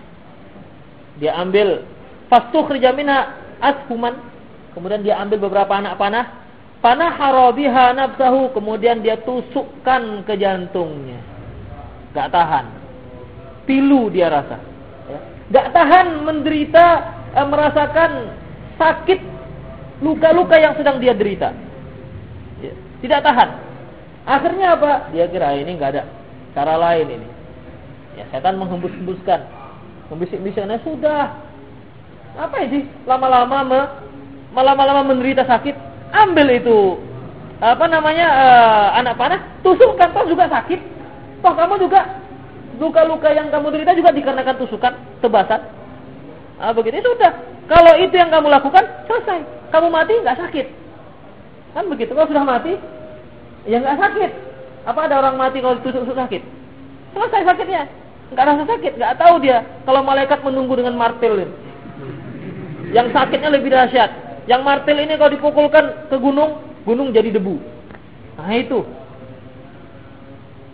Dia ambil fastukhrija minha ashuman, kemudian dia ambil beberapa anak panah, panah harabiha nafsahu, kemudian dia tusukkan ke jantungnya. Gak tahan. Pilu dia rasa. Ya. Gak tahan menderita, eh, merasakan sakit luka-luka yang sedang dia derita. Ya, tidak tahan. Akhirnya apa? Dia kira ini nggak ada cara lain ini. Ya, setan menghembus-hembuskan, membisik-bisiknya sudah. Apa ini? Lama-lama me, lama-lama menderita sakit, ambil itu apa namanya uh, anak panah, tusukkan toh juga sakit. Toh kamu juga luka-luka yang kamu derita juga dikarenakan tusukan, tebasan. Ah begitu sudah. Kalau itu yang kamu lakukan, selesai kamu mati nggak sakit. Kan begitu. Kalau sudah mati, ya nggak sakit. Apa ada orang mati kalau ditusuk-tusuk sakit? Selesai sakitnya. Nggak rasa sakit, nggak tahu dia kalau malaikat menunggu dengan martil. Yang sakitnya lebih dahsyat. Yang martil ini kalau dipukulkan ke gunung, gunung jadi debu. Nah itu.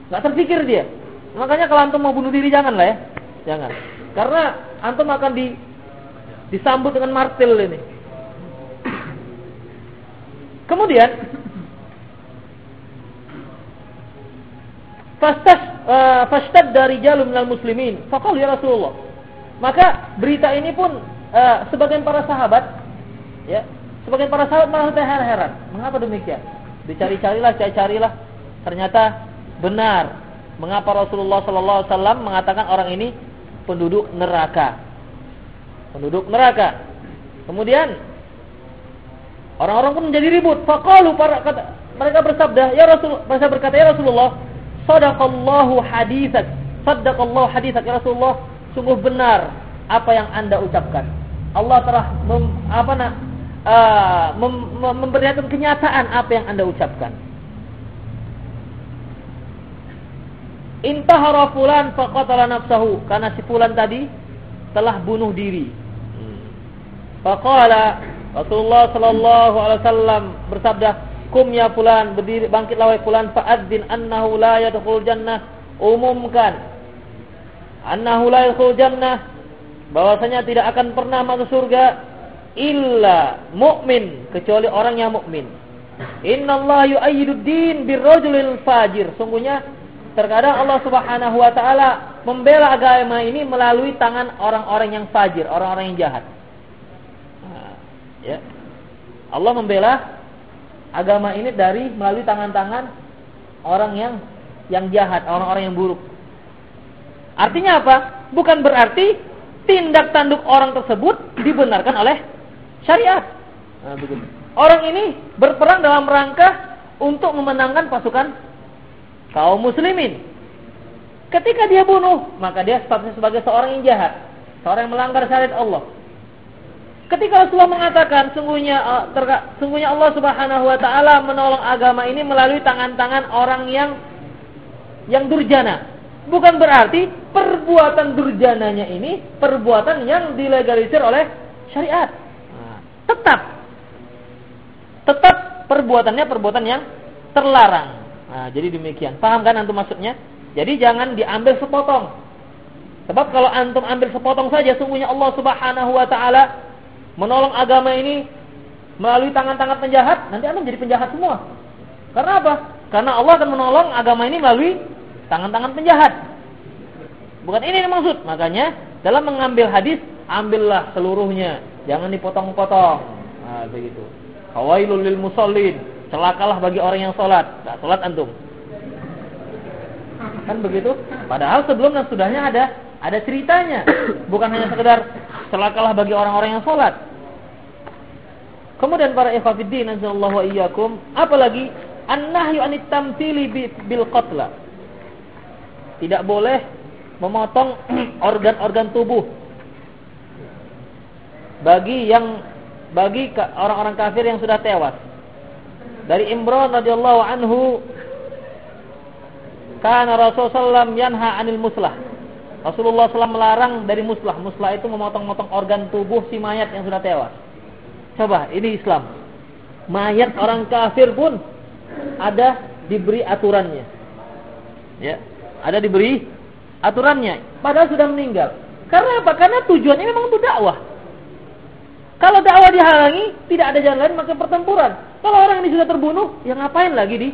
Nggak terpikir dia. Makanya kalau antum mau bunuh diri jangan lah ya. Jangan. Karena antum akan di disambut dengan martil ini. Kemudian fastas fastad dari jalum minal muslimin. Faqalu ya Rasulullah. Maka berita ini pun uh, sebagian para sahabat ya, sebagian para sahabat malah terheran-heran. Mengapa demikian? Dicari-carilah, cari-carilah. Ternyata benar. Mengapa Rasulullah sallallahu alaihi wasallam mengatakan orang ini penduduk neraka. Penduduk neraka. Kemudian Orang-orang pun menjadi ribut. Faqalu para kata, mereka bersabda, ya Rasul, mereka berkata ya Rasulullah, sadaqallahu haditsak. Sadaqallahu haditsak ya Rasulullah, sungguh benar apa yang Anda ucapkan. Allah telah mem, apa nak uh, mem, mem, memperlihatkan kenyataan apa yang Anda ucapkan. Intahara fulan faqatala nafsahu karena si fulan tadi telah bunuh diri. Faqala Rasulullah sallallahu alaihi wasallam bersabda, kum ya fulan berdiri bangkitlah wahai fulan fa'adzin annahu la yadkhul jannah umumkan annahu la yadkhul jannah bahwasanya tidak akan pernah masuk surga illa mukmin kecuali orang yang mukmin innallaha yu'ayyidu din birrajulil fajir sungguhnya terkadang Allah Subhanahu wa taala membela agama ini melalui tangan orang-orang yang fajir, orang-orang yang jahat. Nah, ya. Allah membela agama ini dari melalui tangan-tangan orang yang yang jahat, orang-orang yang buruk. Artinya apa? Bukan berarti tindak tanduk orang tersebut dibenarkan oleh syariat. Nah, Orang ini berperang dalam rangka untuk memenangkan pasukan kaum muslimin. Ketika dia bunuh, maka dia statusnya sebagai seorang yang jahat, seorang yang melanggar syariat Allah. Ketika Rasulullah mengatakan sungguhnya uh, terka, sungguhnya Allah Subhanahu wa taala menolong agama ini melalui tangan-tangan orang yang yang durjana. Bukan berarti perbuatan durjananya ini perbuatan yang dilegalisir oleh syariat. Tetap tetap perbuatannya perbuatan yang terlarang. Nah, jadi demikian. Paham kan antum maksudnya? Jadi jangan diambil sepotong. Sebab kalau antum ambil sepotong saja, sungguhnya Allah Subhanahu wa taala menolong agama ini melalui tangan-tangan penjahat, nanti antum jadi penjahat semua. Karena apa? Karena Allah akan menolong agama ini melalui tangan-tangan penjahat. Bukan ini yang maksud. Makanya dalam mengambil hadis, ambillah seluruhnya, jangan dipotong-potong. Nah, begitu. Hawailul lil musallin celakalah bagi orang yang sholat. Tidak sholat antum. Kan begitu? Padahal sebelum dan sudahnya ada ada ceritanya. Bukan hanya sekedar celakalah bagi orang-orang yang sholat. Kemudian para ikhwafiddin azallahu iyyakum, apalagi an-nahyu anit tamtsili bil qatla. Tidak boleh memotong organ-organ tubuh bagi yang bagi orang-orang kafir yang sudah tewas dari Imran radhiyallahu anhu karena Rasulullah SAW yanha anil muslah. Rasulullah SAW melarang dari muslah. Muslah itu memotong-motong organ tubuh si mayat yang sudah tewas. Coba, ini Islam. Mayat orang kafir pun ada diberi aturannya. Ya, ada diberi aturannya. Padahal sudah meninggal. Karena apa? Karena tujuannya memang untuk dakwah. Kalau dakwah dihalangi, tidak ada jalan maka pertempuran. Kalau orang ini sudah terbunuh, ya ngapain lagi di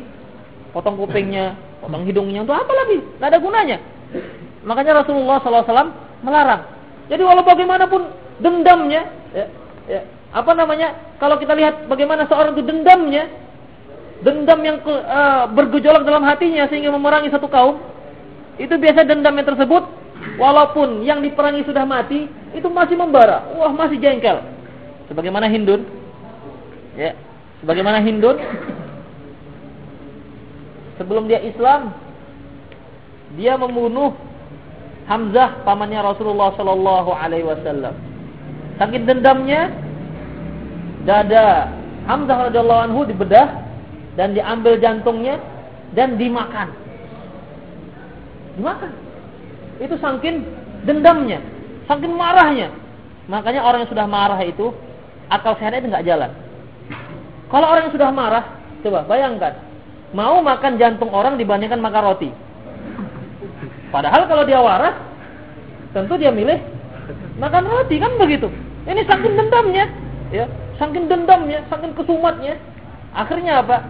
potong kupingnya, potong hidungnya untuk apa lagi? Tidak ada gunanya. Makanya Rasulullah SAW melarang. Jadi walau bagaimanapun dendamnya, ya, ya, apa namanya? Kalau kita lihat bagaimana seorang itu dendamnya, dendam yang uh, bergejolak dalam hatinya sehingga memerangi satu kaum, itu biasa dendam yang tersebut, walaupun yang diperangi sudah mati, itu masih membara, wah masih jengkel. Sebagaimana Hindun, ya, Sebagaimana Hindun sebelum dia Islam dia membunuh Hamzah pamannya Rasulullah sallallahu alaihi wasallam. Saking dendamnya dada Hamzah radhiyallahu anhu dibedah dan diambil jantungnya dan dimakan. Dimakan. Itu saking dendamnya, saking marahnya. Makanya orang yang sudah marah itu akal sehatnya itu nggak jalan. Kalau orang yang sudah marah, coba bayangkan, mau makan jantung orang dibandingkan makan roti. Padahal kalau dia waras, tentu dia milih makan roti kan begitu. Ini saking dendamnya, ya, saking dendamnya, saking kesumatnya. Akhirnya apa?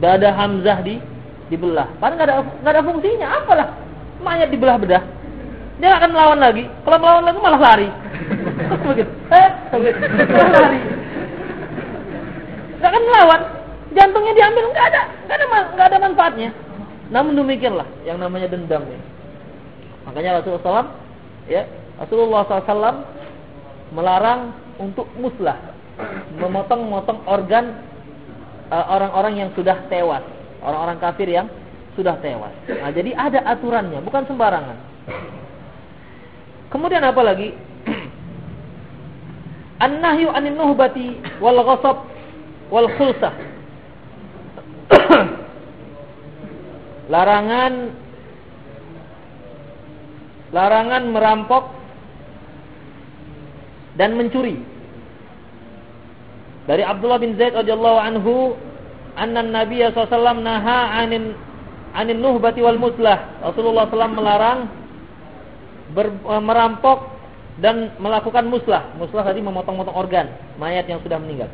Dada Hamzah di dibelah. Padahal nggak ada nggak ada fungsinya. Apalah mayat dibelah bedah. Dia akan melawan lagi. Kalau melawan lagi malah lari. Begitu. Eh, lari. Akan melawan. Jantungnya diambil nggak ada, nggak ada, nggak ada manfaatnya. Namun demikianlah yang namanya dendam ini. Makanya Rasulullah SAW, ya Rasulullah SAW melarang untuk muslah, memotong-motong organ uh, orang-orang yang sudah tewas, orang-orang kafir yang sudah tewas. Nah, jadi ada aturannya, bukan sembarangan. Kemudian apa lagi? An-nahyu anin nuhbati wal ghasab wal khulsah. larangan larangan merampok dan mencuri. Dari Abdullah bin Zaid radhiyallahu anhu anna Nabi SAW naha anin anin nuhbati wal muslah. Rasulullah SAW melarang ber, e, merampok dan melakukan muslah. Muslah tadi memotong-motong organ mayat yang sudah meninggal.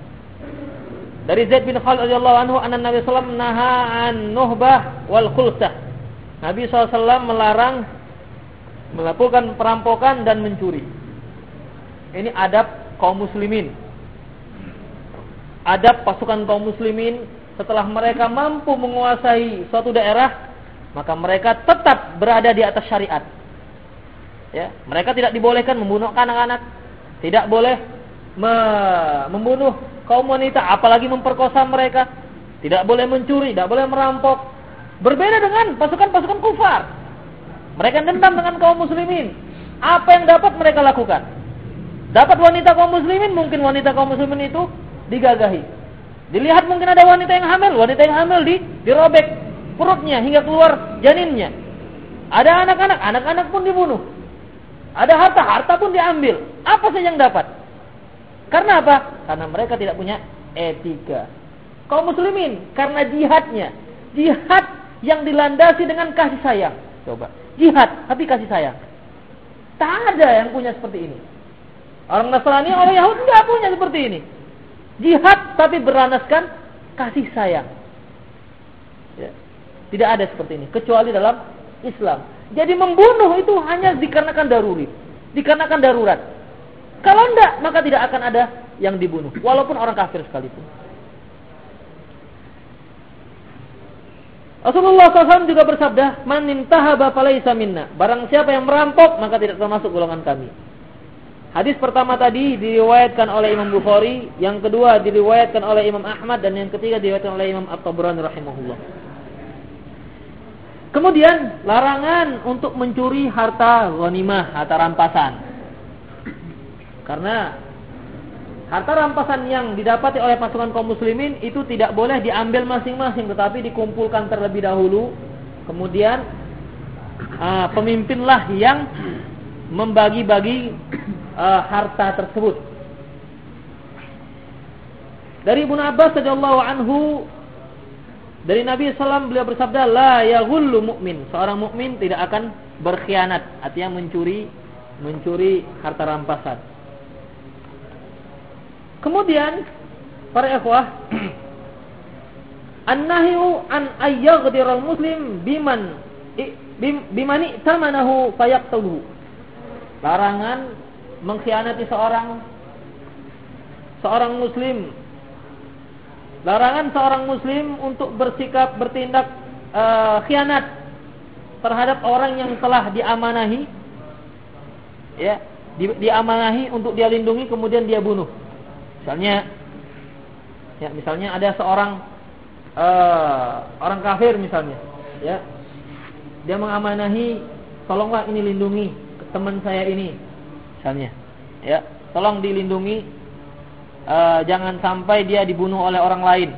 Dari Zaid bin Khalid radhiyallahu anhu anna Nabi SAW naha an nuhbah wal khulsah. Nabi SAW melarang melakukan perampokan dan mencuri. Ini adab kaum muslimin. Adab pasukan kaum muslimin setelah mereka mampu menguasai suatu daerah, maka mereka tetap berada di atas syariat. Ya, mereka tidak dibolehkan membunuh anak-anak, tidak boleh me membunuh kaum wanita, apalagi memperkosa mereka. Tidak boleh mencuri, tidak boleh merampok. Berbeda dengan pasukan-pasukan kufar. Mereka dendam dengan kaum muslimin. Apa yang dapat mereka lakukan? Dapat wanita kaum muslimin, mungkin wanita kaum muslimin itu digagahi. Dilihat mungkin ada wanita yang hamil, wanita yang hamil di dirobek perutnya hingga keluar janinnya. Ada anak-anak, anak-anak pun dibunuh. Ada harta, harta pun diambil. Apa saja yang dapat? Karena apa? Karena mereka tidak punya etika. Kaum muslimin karena jihadnya. Jihad yang dilandasi dengan kasih sayang. Coba. Jihad tapi kasih sayang. Tak ada yang punya seperti ini. Orang Nasrani, orang Yahudi tidak punya seperti ini. Jihad tapi beranaskan kasih sayang. Ya. Tidak ada seperti ini. Kecuali dalam Islam. Jadi membunuh itu hanya dikarenakan daruri. Dikarenakan darurat. Kalau tidak, maka tidak akan ada yang dibunuh. Walaupun orang kafir sekalipun. Rasulullah SAW juga bersabda, Man falaysa minna. Barang siapa yang merampok, maka tidak termasuk golongan kami. Hadis pertama tadi diriwayatkan oleh Imam Bukhari, yang kedua diriwayatkan oleh Imam Ahmad, dan yang ketiga diriwayatkan oleh Imam At-Tabrani rahimahullah. Kemudian larangan untuk mencuri harta ghanimah, harta rampasan. Karena harta rampasan yang didapati oleh pasukan kaum muslimin itu tidak boleh diambil masing-masing tetapi dikumpulkan terlebih dahulu. Kemudian uh, pemimpinlah yang membagi-bagi uh, harta tersebut. Dari Ibnu Abbas radhiyallahu anhu dari Nabi SAW beliau bersabda la yaghullu mu'min seorang mukmin tidak akan berkhianat artinya mencuri mencuri harta rampasan Kemudian para ikhwah An-nahyu an ayyaghdhiral muslim biman bimani tamanahu fayaqtulu. Larangan mengkhianati seorang seorang muslim. Larangan seorang muslim untuk bersikap bertindak uh, khianat terhadap orang yang telah diamanahi ya, di, diamanahi untuk dia lindungi kemudian dia bunuh. Misalnya ya misalnya ada seorang uh, orang kafir misalnya, ya. Dia mengamanahi, tolonglah ini lindungi teman saya ini. Misalnya, ya. Tolong dilindungi uh, jangan sampai dia dibunuh oleh orang lain.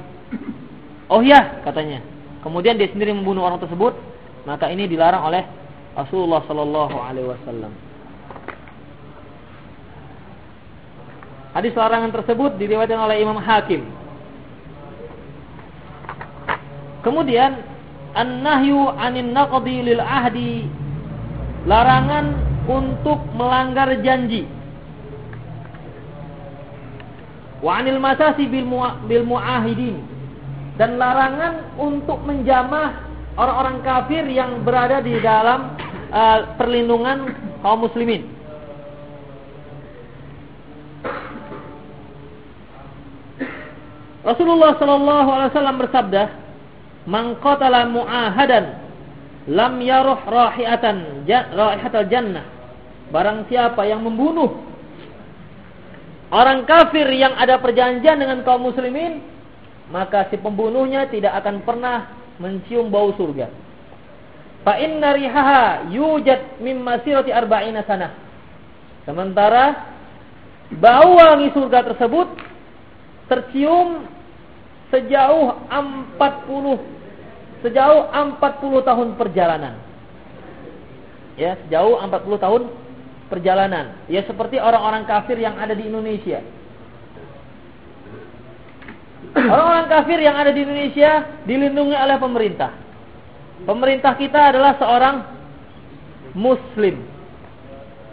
Oh iya, katanya. Kemudian dia sendiri membunuh orang tersebut, maka ini dilarang oleh Rasulullah sallallahu alaihi wasallam. Hadis larangan tersebut diriwayatkan oleh Imam Hakim. Kemudian an-nahyu anin naqdi lil ahdi larangan untuk melanggar janji. Wa anil masasi bil, bil muahidin dan larangan untuk menjamah orang-orang kafir yang berada di dalam uh, perlindungan kaum muslimin. Rasulullah sallallahu alaihi wasallam bersabda, "Man qatala mu'ahadan lam yaruh rahihatan rahihatal jannah." Barang siapa yang membunuh orang kafir yang ada perjanjian dengan kaum muslimin, maka si pembunuhnya tidak akan pernah mencium bau surga. Fa inna rihaha yujad min masirati arba'ina sanah. Sementara bau wangi surga tersebut tercium sejauh 40 sejauh 40 tahun perjalanan. Ya, sejauh 40 tahun perjalanan. Ya seperti orang-orang kafir yang ada di Indonesia. Orang-orang kafir yang ada di Indonesia dilindungi oleh pemerintah. Pemerintah kita adalah seorang muslim.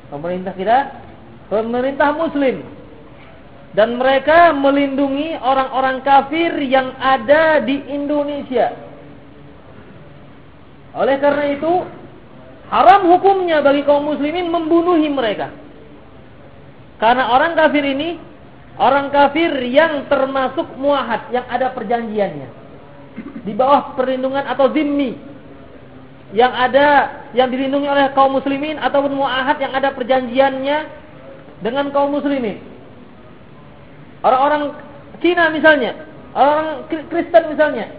Pemerintah kita pemerintah muslim. Dan mereka melindungi orang-orang kafir yang ada di Indonesia. Oleh karena itu, haram hukumnya bagi kaum muslimin membunuhi mereka. Karena orang kafir ini orang kafir yang termasuk muahad yang ada perjanjiannya. Di bawah perlindungan atau zimmi yang ada yang dilindungi oleh kaum muslimin ataupun muahad yang ada perjanjiannya dengan kaum muslimin. Orang-orang Cina misalnya, orang Kristen misalnya,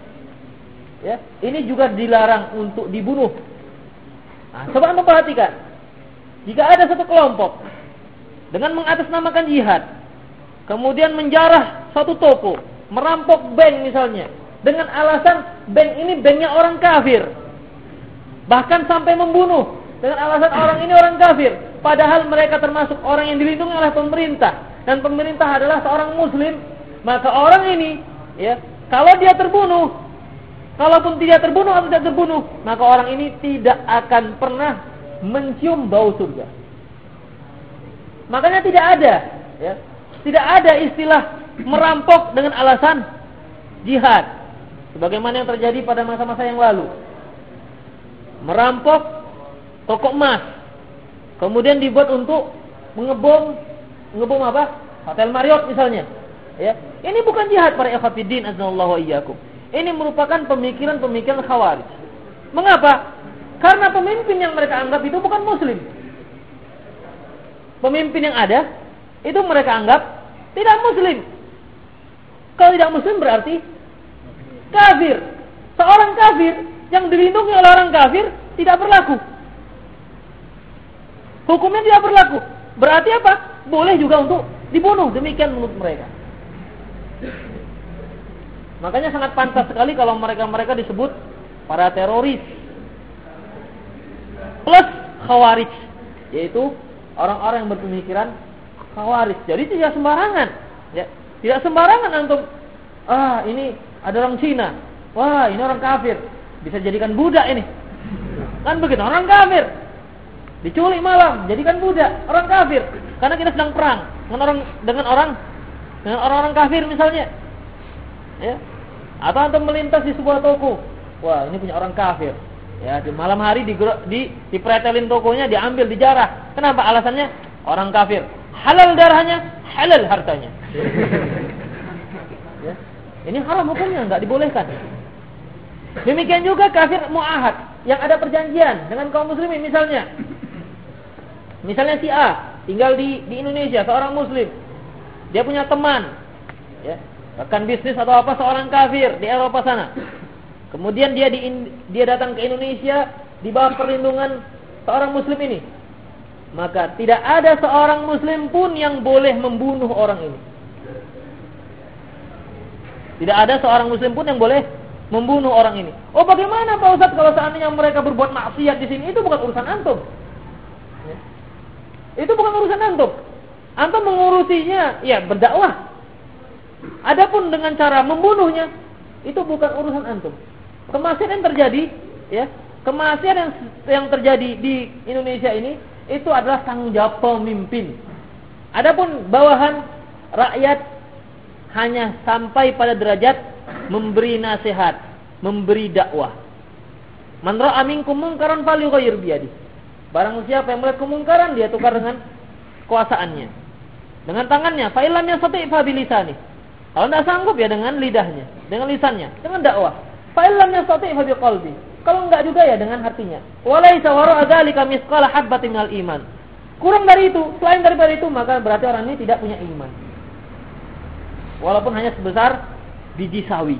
ya, ini juga dilarang untuk dibunuh. Nah, coba anda perhatikan, jika ada satu kelompok dengan mengatasnamakan jihad, kemudian menjarah satu toko, merampok bank misalnya, dengan alasan bank ini banknya orang kafir, bahkan sampai membunuh dengan alasan orang ini orang kafir, padahal mereka termasuk orang yang dilindungi oleh pemerintah dan pemerintah adalah seorang muslim, maka orang ini, ya, kalau dia terbunuh, kalaupun tidak terbunuh atau tidak terbunuh, maka orang ini tidak akan pernah mencium bau surga. Makanya tidak ada, ya, tidak ada istilah merampok dengan alasan jihad. Sebagaimana yang terjadi pada masa-masa yang lalu. Merampok toko emas. Kemudian dibuat untuk mengebom mengebom apa? Hotel Marriott misalnya. Ya. Ini bukan jihad para ikhwatiddin azallahu iyyakum. Ini merupakan pemikiran-pemikiran khawarij. Mengapa? Karena pemimpin yang mereka anggap itu bukan muslim pemimpin yang ada itu mereka anggap tidak muslim. Kalau tidak muslim berarti kafir. Seorang kafir yang dilindungi oleh orang kafir tidak berlaku. Hukumnya tidak berlaku. Berarti apa? Boleh juga untuk dibunuh. Demikian menurut mereka. Makanya sangat pantas sekali kalau mereka-mereka disebut para teroris. Plus khawarij. Yaitu orang-orang yang berpemikiran khawarij. Jadi tidak sembarangan, ya. Tidak sembarangan untuk ah ini ada orang Cina. Wah, ini orang kafir. Bisa jadikan budak ini. Kan begitu, orang kafir. Diculik malam, jadikan budak, orang kafir. Karena kita sedang perang dengan orang dengan orang dengan orang-orang kafir misalnya. Ya. Atau antum melintas di sebuah toko. Wah, ini punya orang kafir. Ya, di malam hari di, di dipretelin tokonya, diambil, dijarah. Kenapa? Alasannya orang kafir. Halal darahnya, halal hartanya. ya. Ini haram hukumnya, nggak dibolehkan. Demikian juga kafir muahad yang ada perjanjian dengan kaum muslimin misalnya. Misalnya si A tinggal di di Indonesia, seorang muslim. Dia punya teman ya, rekan bisnis atau apa seorang kafir di Eropa sana. Kemudian dia di, dia datang ke Indonesia di bawah perlindungan seorang muslim ini. Maka tidak ada seorang muslim pun yang boleh membunuh orang ini. Tidak ada seorang muslim pun yang boleh membunuh orang ini. Oh bagaimana Pak Ustaz kalau seandainya mereka berbuat maksiat di sini itu bukan urusan antum. Itu bukan urusan antum. Antum mengurusinya ya berdakwah. Adapun dengan cara membunuhnya itu bukan urusan antum. Kemaksiatan yang terjadi, ya, kemaksiatan yang yang terjadi di Indonesia ini itu adalah tanggung jawab pemimpin. Adapun bawahan rakyat hanya sampai pada derajat memberi nasihat, memberi dakwah. Man ra'a minkum munkaran falyughayyir biyadi. Barang siapa yang melihat kemungkaran dia tukar dengan kuasaannya. Dengan tangannya, fa illam yastati fa bilisani. Kalau tidak sanggup ya dengan lidahnya, dengan lisannya, dengan dakwah. Fa'ilam yastati' fa qalbi. Kalau enggak juga ya dengan hatinya. Walaisa wara dzalika misqala habbatin minal iman. Kurang dari itu, selain daripada itu maka berarti orang ini tidak punya iman. Walaupun hanya sebesar biji sawi.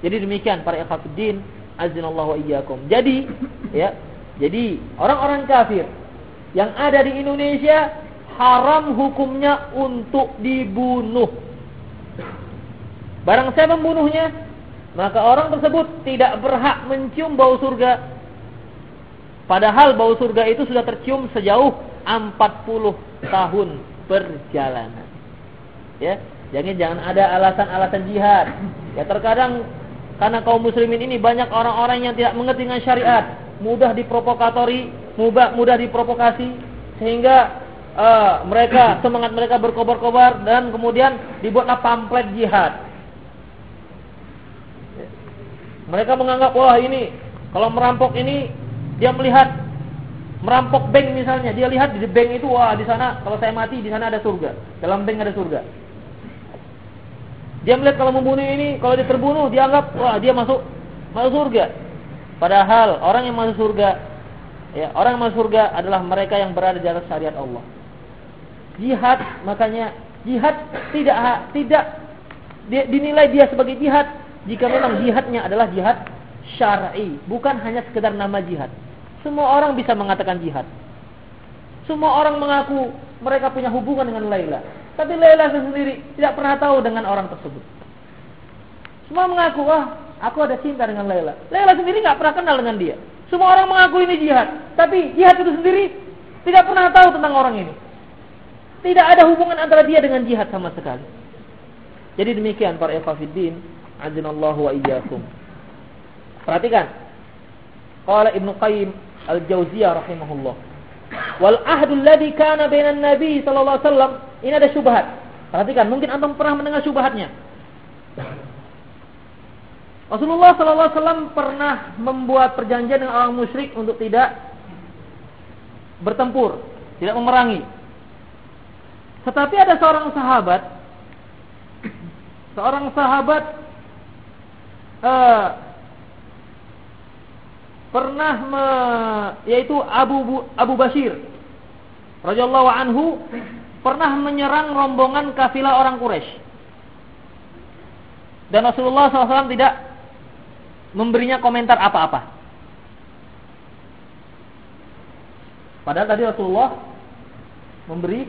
Jadi demikian para ikhwatuddin azinallahu wa iyyakum. Jadi ya, jadi orang-orang kafir yang ada di Indonesia haram hukumnya untuk dibunuh. Barang saya membunuhnya maka orang tersebut tidak berhak mencium bau surga. Padahal bau surga itu sudah tercium sejauh 40 tahun perjalanan. Ya, jadi jangan ada alasan-alasan jihad. Ya terkadang karena kaum muslimin ini banyak orang-orang yang tidak mengerti dengan syariat, mudah diprovokatori, mudah mudah diprovokasi sehingga uh, mereka semangat mereka berkobar-kobar dan kemudian dibuatlah pamflet jihad. Mereka menganggap wah ini kalau merampok ini dia melihat merampok bank misalnya, dia lihat di bank itu wah di sana kalau saya mati di sana ada surga. Dalam bank ada surga. Dia melihat kalau membunuh ini, kalau dia terbunuh dianggap wah dia masuk masuk surga. Padahal orang yang masuk surga ya, orang yang masuk surga adalah mereka yang berada di atas syariat Allah. Jihad makanya jihad tidak tidak dinilai dia sebagai jihad jika memang jihadnya adalah jihad syar'i, bukan hanya sekedar nama jihad. Semua orang bisa mengatakan jihad. Semua orang mengaku mereka punya hubungan dengan Laila. Tapi Laila sendiri tidak pernah tahu dengan orang tersebut. Semua mengaku, wah, aku ada cinta dengan Laila. Laila sendiri nggak pernah kenal dengan dia. Semua orang mengaku ini jihad. Tapi jihad itu sendiri tidak pernah tahu tentang orang ini. Tidak ada hubungan antara dia dengan jihad sama sekali. Jadi demikian para ikhwatiddin, azinallahu wa iyyakum. Perhatikan. Qala Ibnu Qayyim Al-Jauziyah rahimahullah. Wal ahdu alladhi kana bainan Nabi sallallahu alaihi wasallam, ini ada syubhat. Perhatikan, mungkin antum pernah mendengar syubhatnya. Rasulullah sallallahu alaihi wasallam pernah membuat perjanjian dengan orang musyrik untuk tidak bertempur, tidak memerangi. Tetapi ada seorang sahabat seorang sahabat uh, pernah me, yaitu Abu Abu Basir radhiyallahu anhu pernah menyerang rombongan kafilah orang Quraisy. Dan Rasulullah SAW tidak memberinya komentar apa-apa. Padahal tadi Rasulullah memberi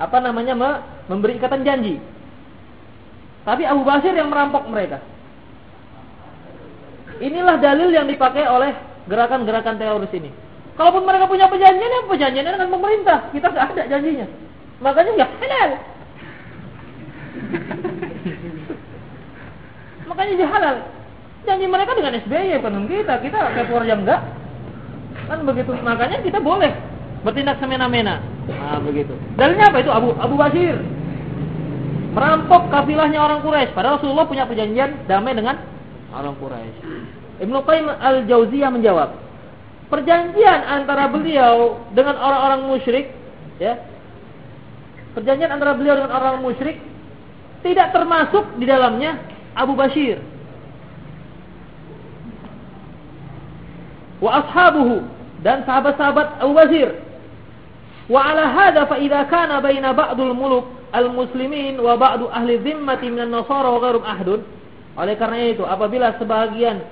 apa namanya memberi ikatan janji. Tapi Abu Basir yang merampok mereka. Inilah dalil yang dipakai oleh gerakan-gerakan teroris ini. Kalaupun mereka punya perjanjian, ya perjanjiannya dengan pemerintah. Kita nggak ada janjinya. Makanya ya halal. Makanya dia halal. Janji mereka dengan SBY bukan kita. Kita kayak keluarga enggak. Kan begitu. Makanya kita boleh bertindak semena-mena. Nah, begitu. Dalilnya apa itu Abu Abu Basir? Merampok kafilahnya orang Quraisy. Padahal Rasulullah punya perjanjian damai dengan orang Quraisy. Ibnu Qayyim Al-Jauziyah menjawab, perjanjian antara beliau dengan orang-orang musyrik, ya. Perjanjian antara beliau dengan orang musyrik tidak termasuk di dalamnya Abu Bashir. Wa ashabuhu dan sahabat-sahabat Abu Bashir. Wa ala hadha fa idza kana baina ba'dul muluk al-muslimin wa ba'du ahli dhimmati minan nasara wa ghairum ahdun. Oleh karena itu, apabila sebagian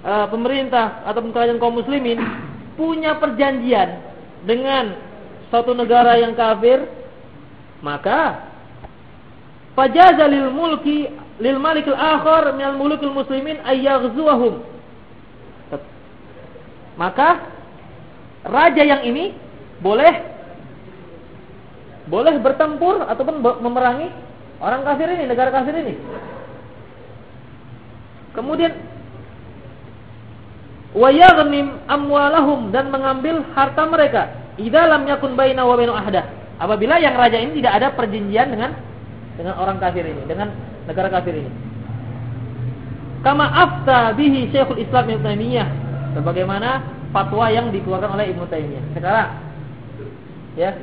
uh, pemerintah atau kerajaan kaum muslimin punya perjanjian dengan suatu negara yang kafir, maka fajaza lil mulki lil malikil akhar minal mulukil muslimin ayyaghzuhum. Maka raja yang ini boleh boleh bertempur ataupun memerangi orang kafir ini, negara kafir ini. Kemudian wa yaghnim amwalahum dan mengambil harta mereka. Idza lam yakun baina wa bainu ahdah. Apabila yang raja ini tidak ada perjanjian dengan dengan orang kafir ini dengan negara kafir ini. Kama afta bihi Syekhul Islam Ibnu Taimiyah sebagaimana fatwa yang dikeluarkan oleh Ibnu Taimiyah. Sekarang ya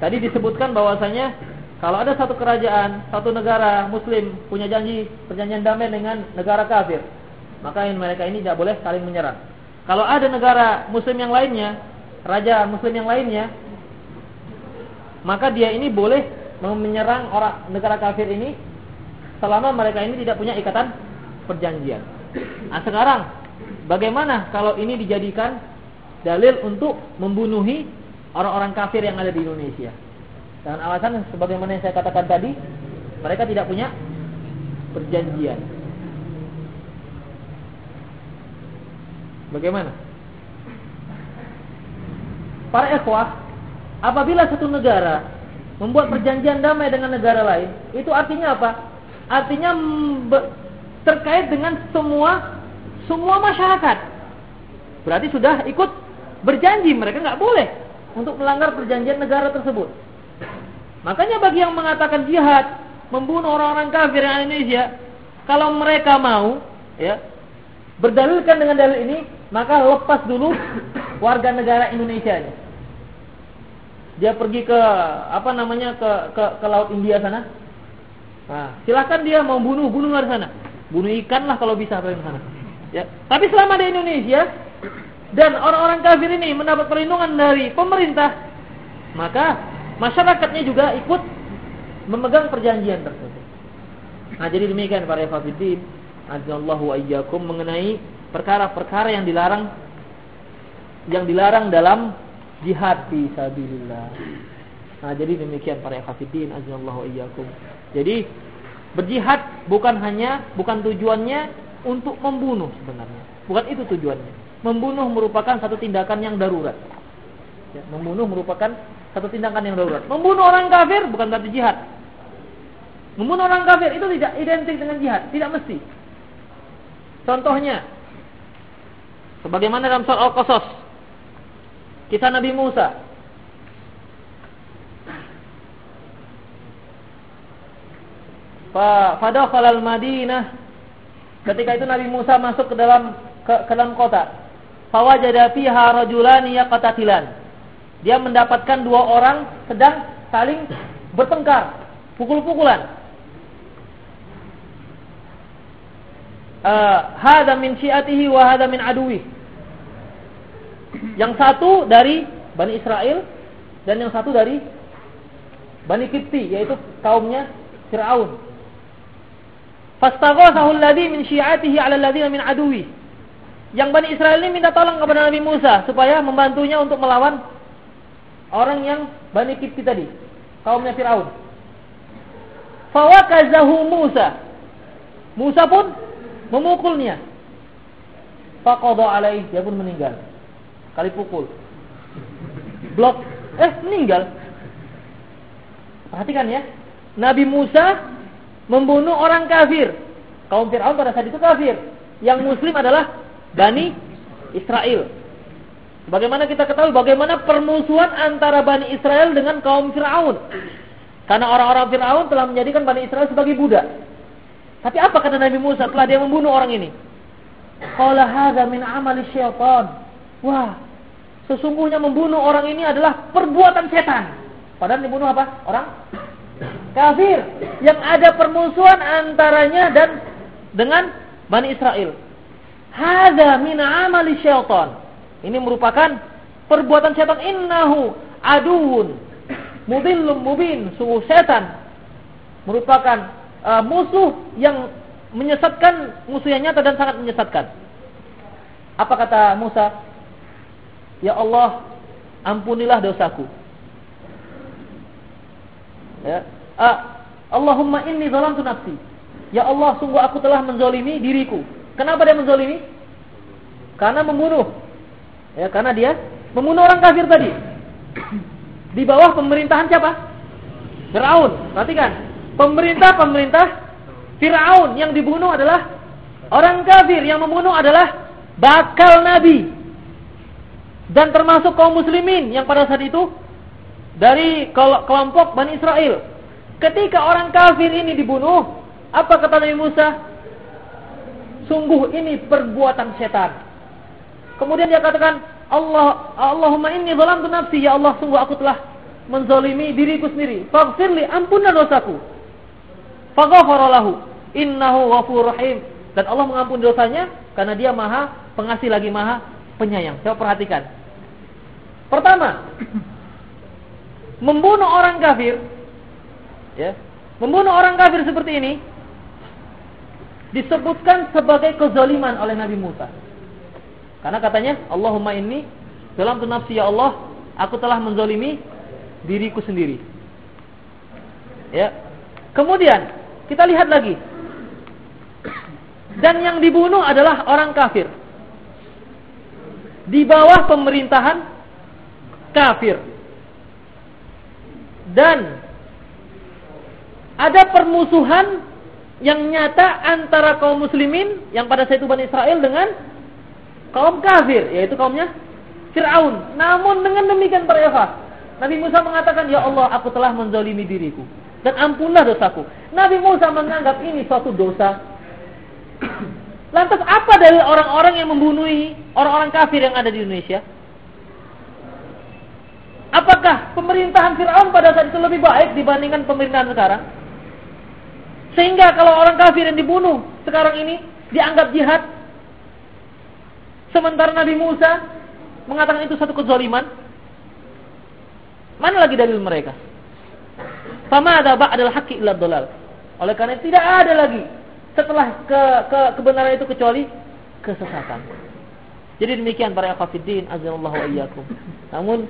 tadi disebutkan bahwasanya kalau ada satu kerajaan, satu negara muslim punya janji perjanjian damai dengan negara kafir, maka mereka ini tidak boleh saling menyerang. Kalau ada negara muslim yang lainnya, raja muslim yang lainnya, maka dia ini boleh menyerang orang negara kafir ini selama mereka ini tidak punya ikatan perjanjian. Nah, sekarang bagaimana kalau ini dijadikan dalil untuk membunuhi orang-orang kafir yang ada di Indonesia? Dengan alasan sebagaimana yang saya katakan tadi, mereka tidak punya perjanjian. Bagaimana? Para ikhwah, apabila satu negara membuat perjanjian damai dengan negara lain, itu artinya apa? artinya terkait dengan semua semua masyarakat. Berarti sudah ikut berjanji mereka nggak boleh untuk melanggar perjanjian negara tersebut. Makanya bagi yang mengatakan jihad, membunuh orang-orang kafir yang Indonesia, kalau mereka mau, ya, berdalilkan dengan dalil ini, maka lepas dulu warga negara Indonesia -nya. Dia pergi ke apa namanya ke ke, ke laut India sana. Nah, silakan dia mau bunuh, bunuh dari sana. Bunuh ikan lah kalau bisa dari sana. Ya. Tapi selama di Indonesia dan orang-orang kafir ini mendapat perlindungan dari pemerintah, maka masyarakatnya juga ikut memegang perjanjian tersebut. Nah, jadi demikian para ikhwatiddin, azallahu ayyakum mengenai perkara-perkara yang dilarang yang dilarang dalam jihad fi sabilillah. Nah, jadi demikian para ikhwatiddin, azallahu ayyakum. Jadi berjihad bukan hanya bukan tujuannya untuk membunuh sebenarnya. Bukan itu tujuannya. Membunuh merupakan satu tindakan yang darurat. Ya, membunuh merupakan satu tindakan yang darurat. Membunuh orang kafir bukan berarti jihad. Membunuh orang kafir itu tidak identik dengan jihad, tidak mesti. Contohnya, sebagaimana dalam surat Al-Qasas, kisah Nabi Musa. Pada al Madinah, ketika itu Nabi Musa masuk ke dalam ke, ke dalam kota. Fawajada fiha rajulani yaqtatilan dia mendapatkan dua orang sedang saling bertengkar, pukul-pukulan. Uh, hada min syiatihi wa hada min aduwi. Yang satu dari Bani Israel dan yang satu dari Bani Kipti yaitu kaumnya Fir'aun. Fastaghathahu alladhi min syiatihi 'ala alladhina min aduwi. Yang Bani Israel ini minta tolong kepada Nabi Musa supaya membantunya untuk melawan orang yang Bani Kipti tadi, kaumnya Firaun. Fawakazahu Musa. Musa pun memukulnya. Faqadha alaih, dia pun meninggal. Kali pukul. Blok, eh meninggal. Perhatikan ya. Nabi Musa membunuh orang kafir. Kaum Fir'aun pada saat itu kafir. Yang muslim adalah Bani Israel. Bagaimana kita ketahui bagaimana permusuhan antara Bani Israel dengan kaum Fir'aun. Karena orang-orang Fir'aun telah menjadikan Bani Israel sebagai budak. Tapi apa kata Nabi Musa setelah dia membunuh orang ini? Qala hadza min amali syaitan. Wah, sesungguhnya membunuh orang ini adalah perbuatan setan. Padahal dibunuh apa? Orang kafir yang ada permusuhan antaranya dan dengan Bani Israel. Hadza min amali syaitan. Ini merupakan perbuatan setan innahu aduun mubillum mubin sungguh setan merupakan uh, musuh yang menyesatkan musuh yang nyata dan sangat menyesatkan. Apa kata Musa? Ya Allah, ampunilah dosaku. Ya. Ah, Allahumma inni zalamtu nafsi. Ya Allah, sungguh aku telah menzolimi diriku. Kenapa dia menzolimi? Karena membunuh. Ya, karena dia membunuh orang kafir tadi. Di bawah pemerintahan siapa? Firaun. Perhatikan. Pemerintah-pemerintah Firaun yang dibunuh adalah orang kafir, yang membunuh adalah bakal nabi. Dan termasuk kaum muslimin yang pada saat itu dari kelompok Bani Israel. Ketika orang kafir ini dibunuh, apa kata Nabi Musa? Sungguh ini perbuatan setan. Kemudian dia katakan, Allah Allahumma inni zalamtu nafsi ya Allah sungguh aku telah menzalimi diriku sendiri. Faghfirli ampunlah dosaku. Faghfara lahu innahu ghafurur rahim. Dan Allah mengampuni dosanya karena dia Maha Pengasih lagi Maha Penyayang. Coba perhatikan. Pertama, membunuh orang kafir ya. Membunuh orang kafir seperti ini disebutkan sebagai kezaliman oleh Nabi Musa. Karena katanya Allahumma inni dalam tu nafsi ya Allah, aku telah menzolimi diriku sendiri. Ya. Kemudian kita lihat lagi. Dan yang dibunuh adalah orang kafir. Di bawah pemerintahan kafir. Dan ada permusuhan yang nyata antara kaum muslimin yang pada saat itu Bani Israel dengan kaum kafir, yaitu kaumnya Fir'aun. Namun dengan demikian para Nabi Musa mengatakan, "Ya Allah, aku telah menzalimi diriku dan ampunlah dosaku." Nabi Musa menganggap ini suatu dosa. Lantas apa dari orang-orang yang membunuh orang-orang kafir yang ada di Indonesia? Apakah pemerintahan Fir'aun pada saat itu lebih baik dibandingkan pemerintahan sekarang? Sehingga kalau orang kafir yang dibunuh sekarang ini dianggap jihad. Sementara Nabi Musa mengatakan itu satu kezaliman. Mana lagi dalil mereka? Fama ada adalah haqqi illa dolal. Oleh karena tidak ada lagi setelah ke, ke kebenaran itu kecuali kesesatan. Jadi demikian para ikhwatiddin azallahu wa iyyakum. Namun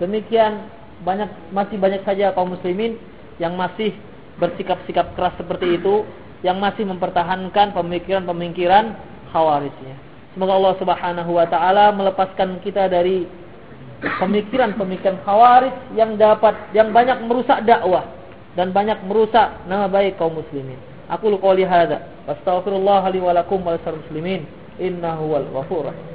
Demikian banyak masih banyak saja kaum muslimin yang masih bersikap-sikap keras seperti itu, yang masih mempertahankan pemikiran-pemikiran khawarijnya. Semoga Allah Subhanahu wa taala melepaskan kita dari pemikiran-pemikiran khawarij yang dapat yang banyak merusak dakwah dan banyak merusak nama baik kaum muslimin. Aku lu qouli hadza wastaghfirullah li wa lakum wa muslimin innahu wal ghafur rahim.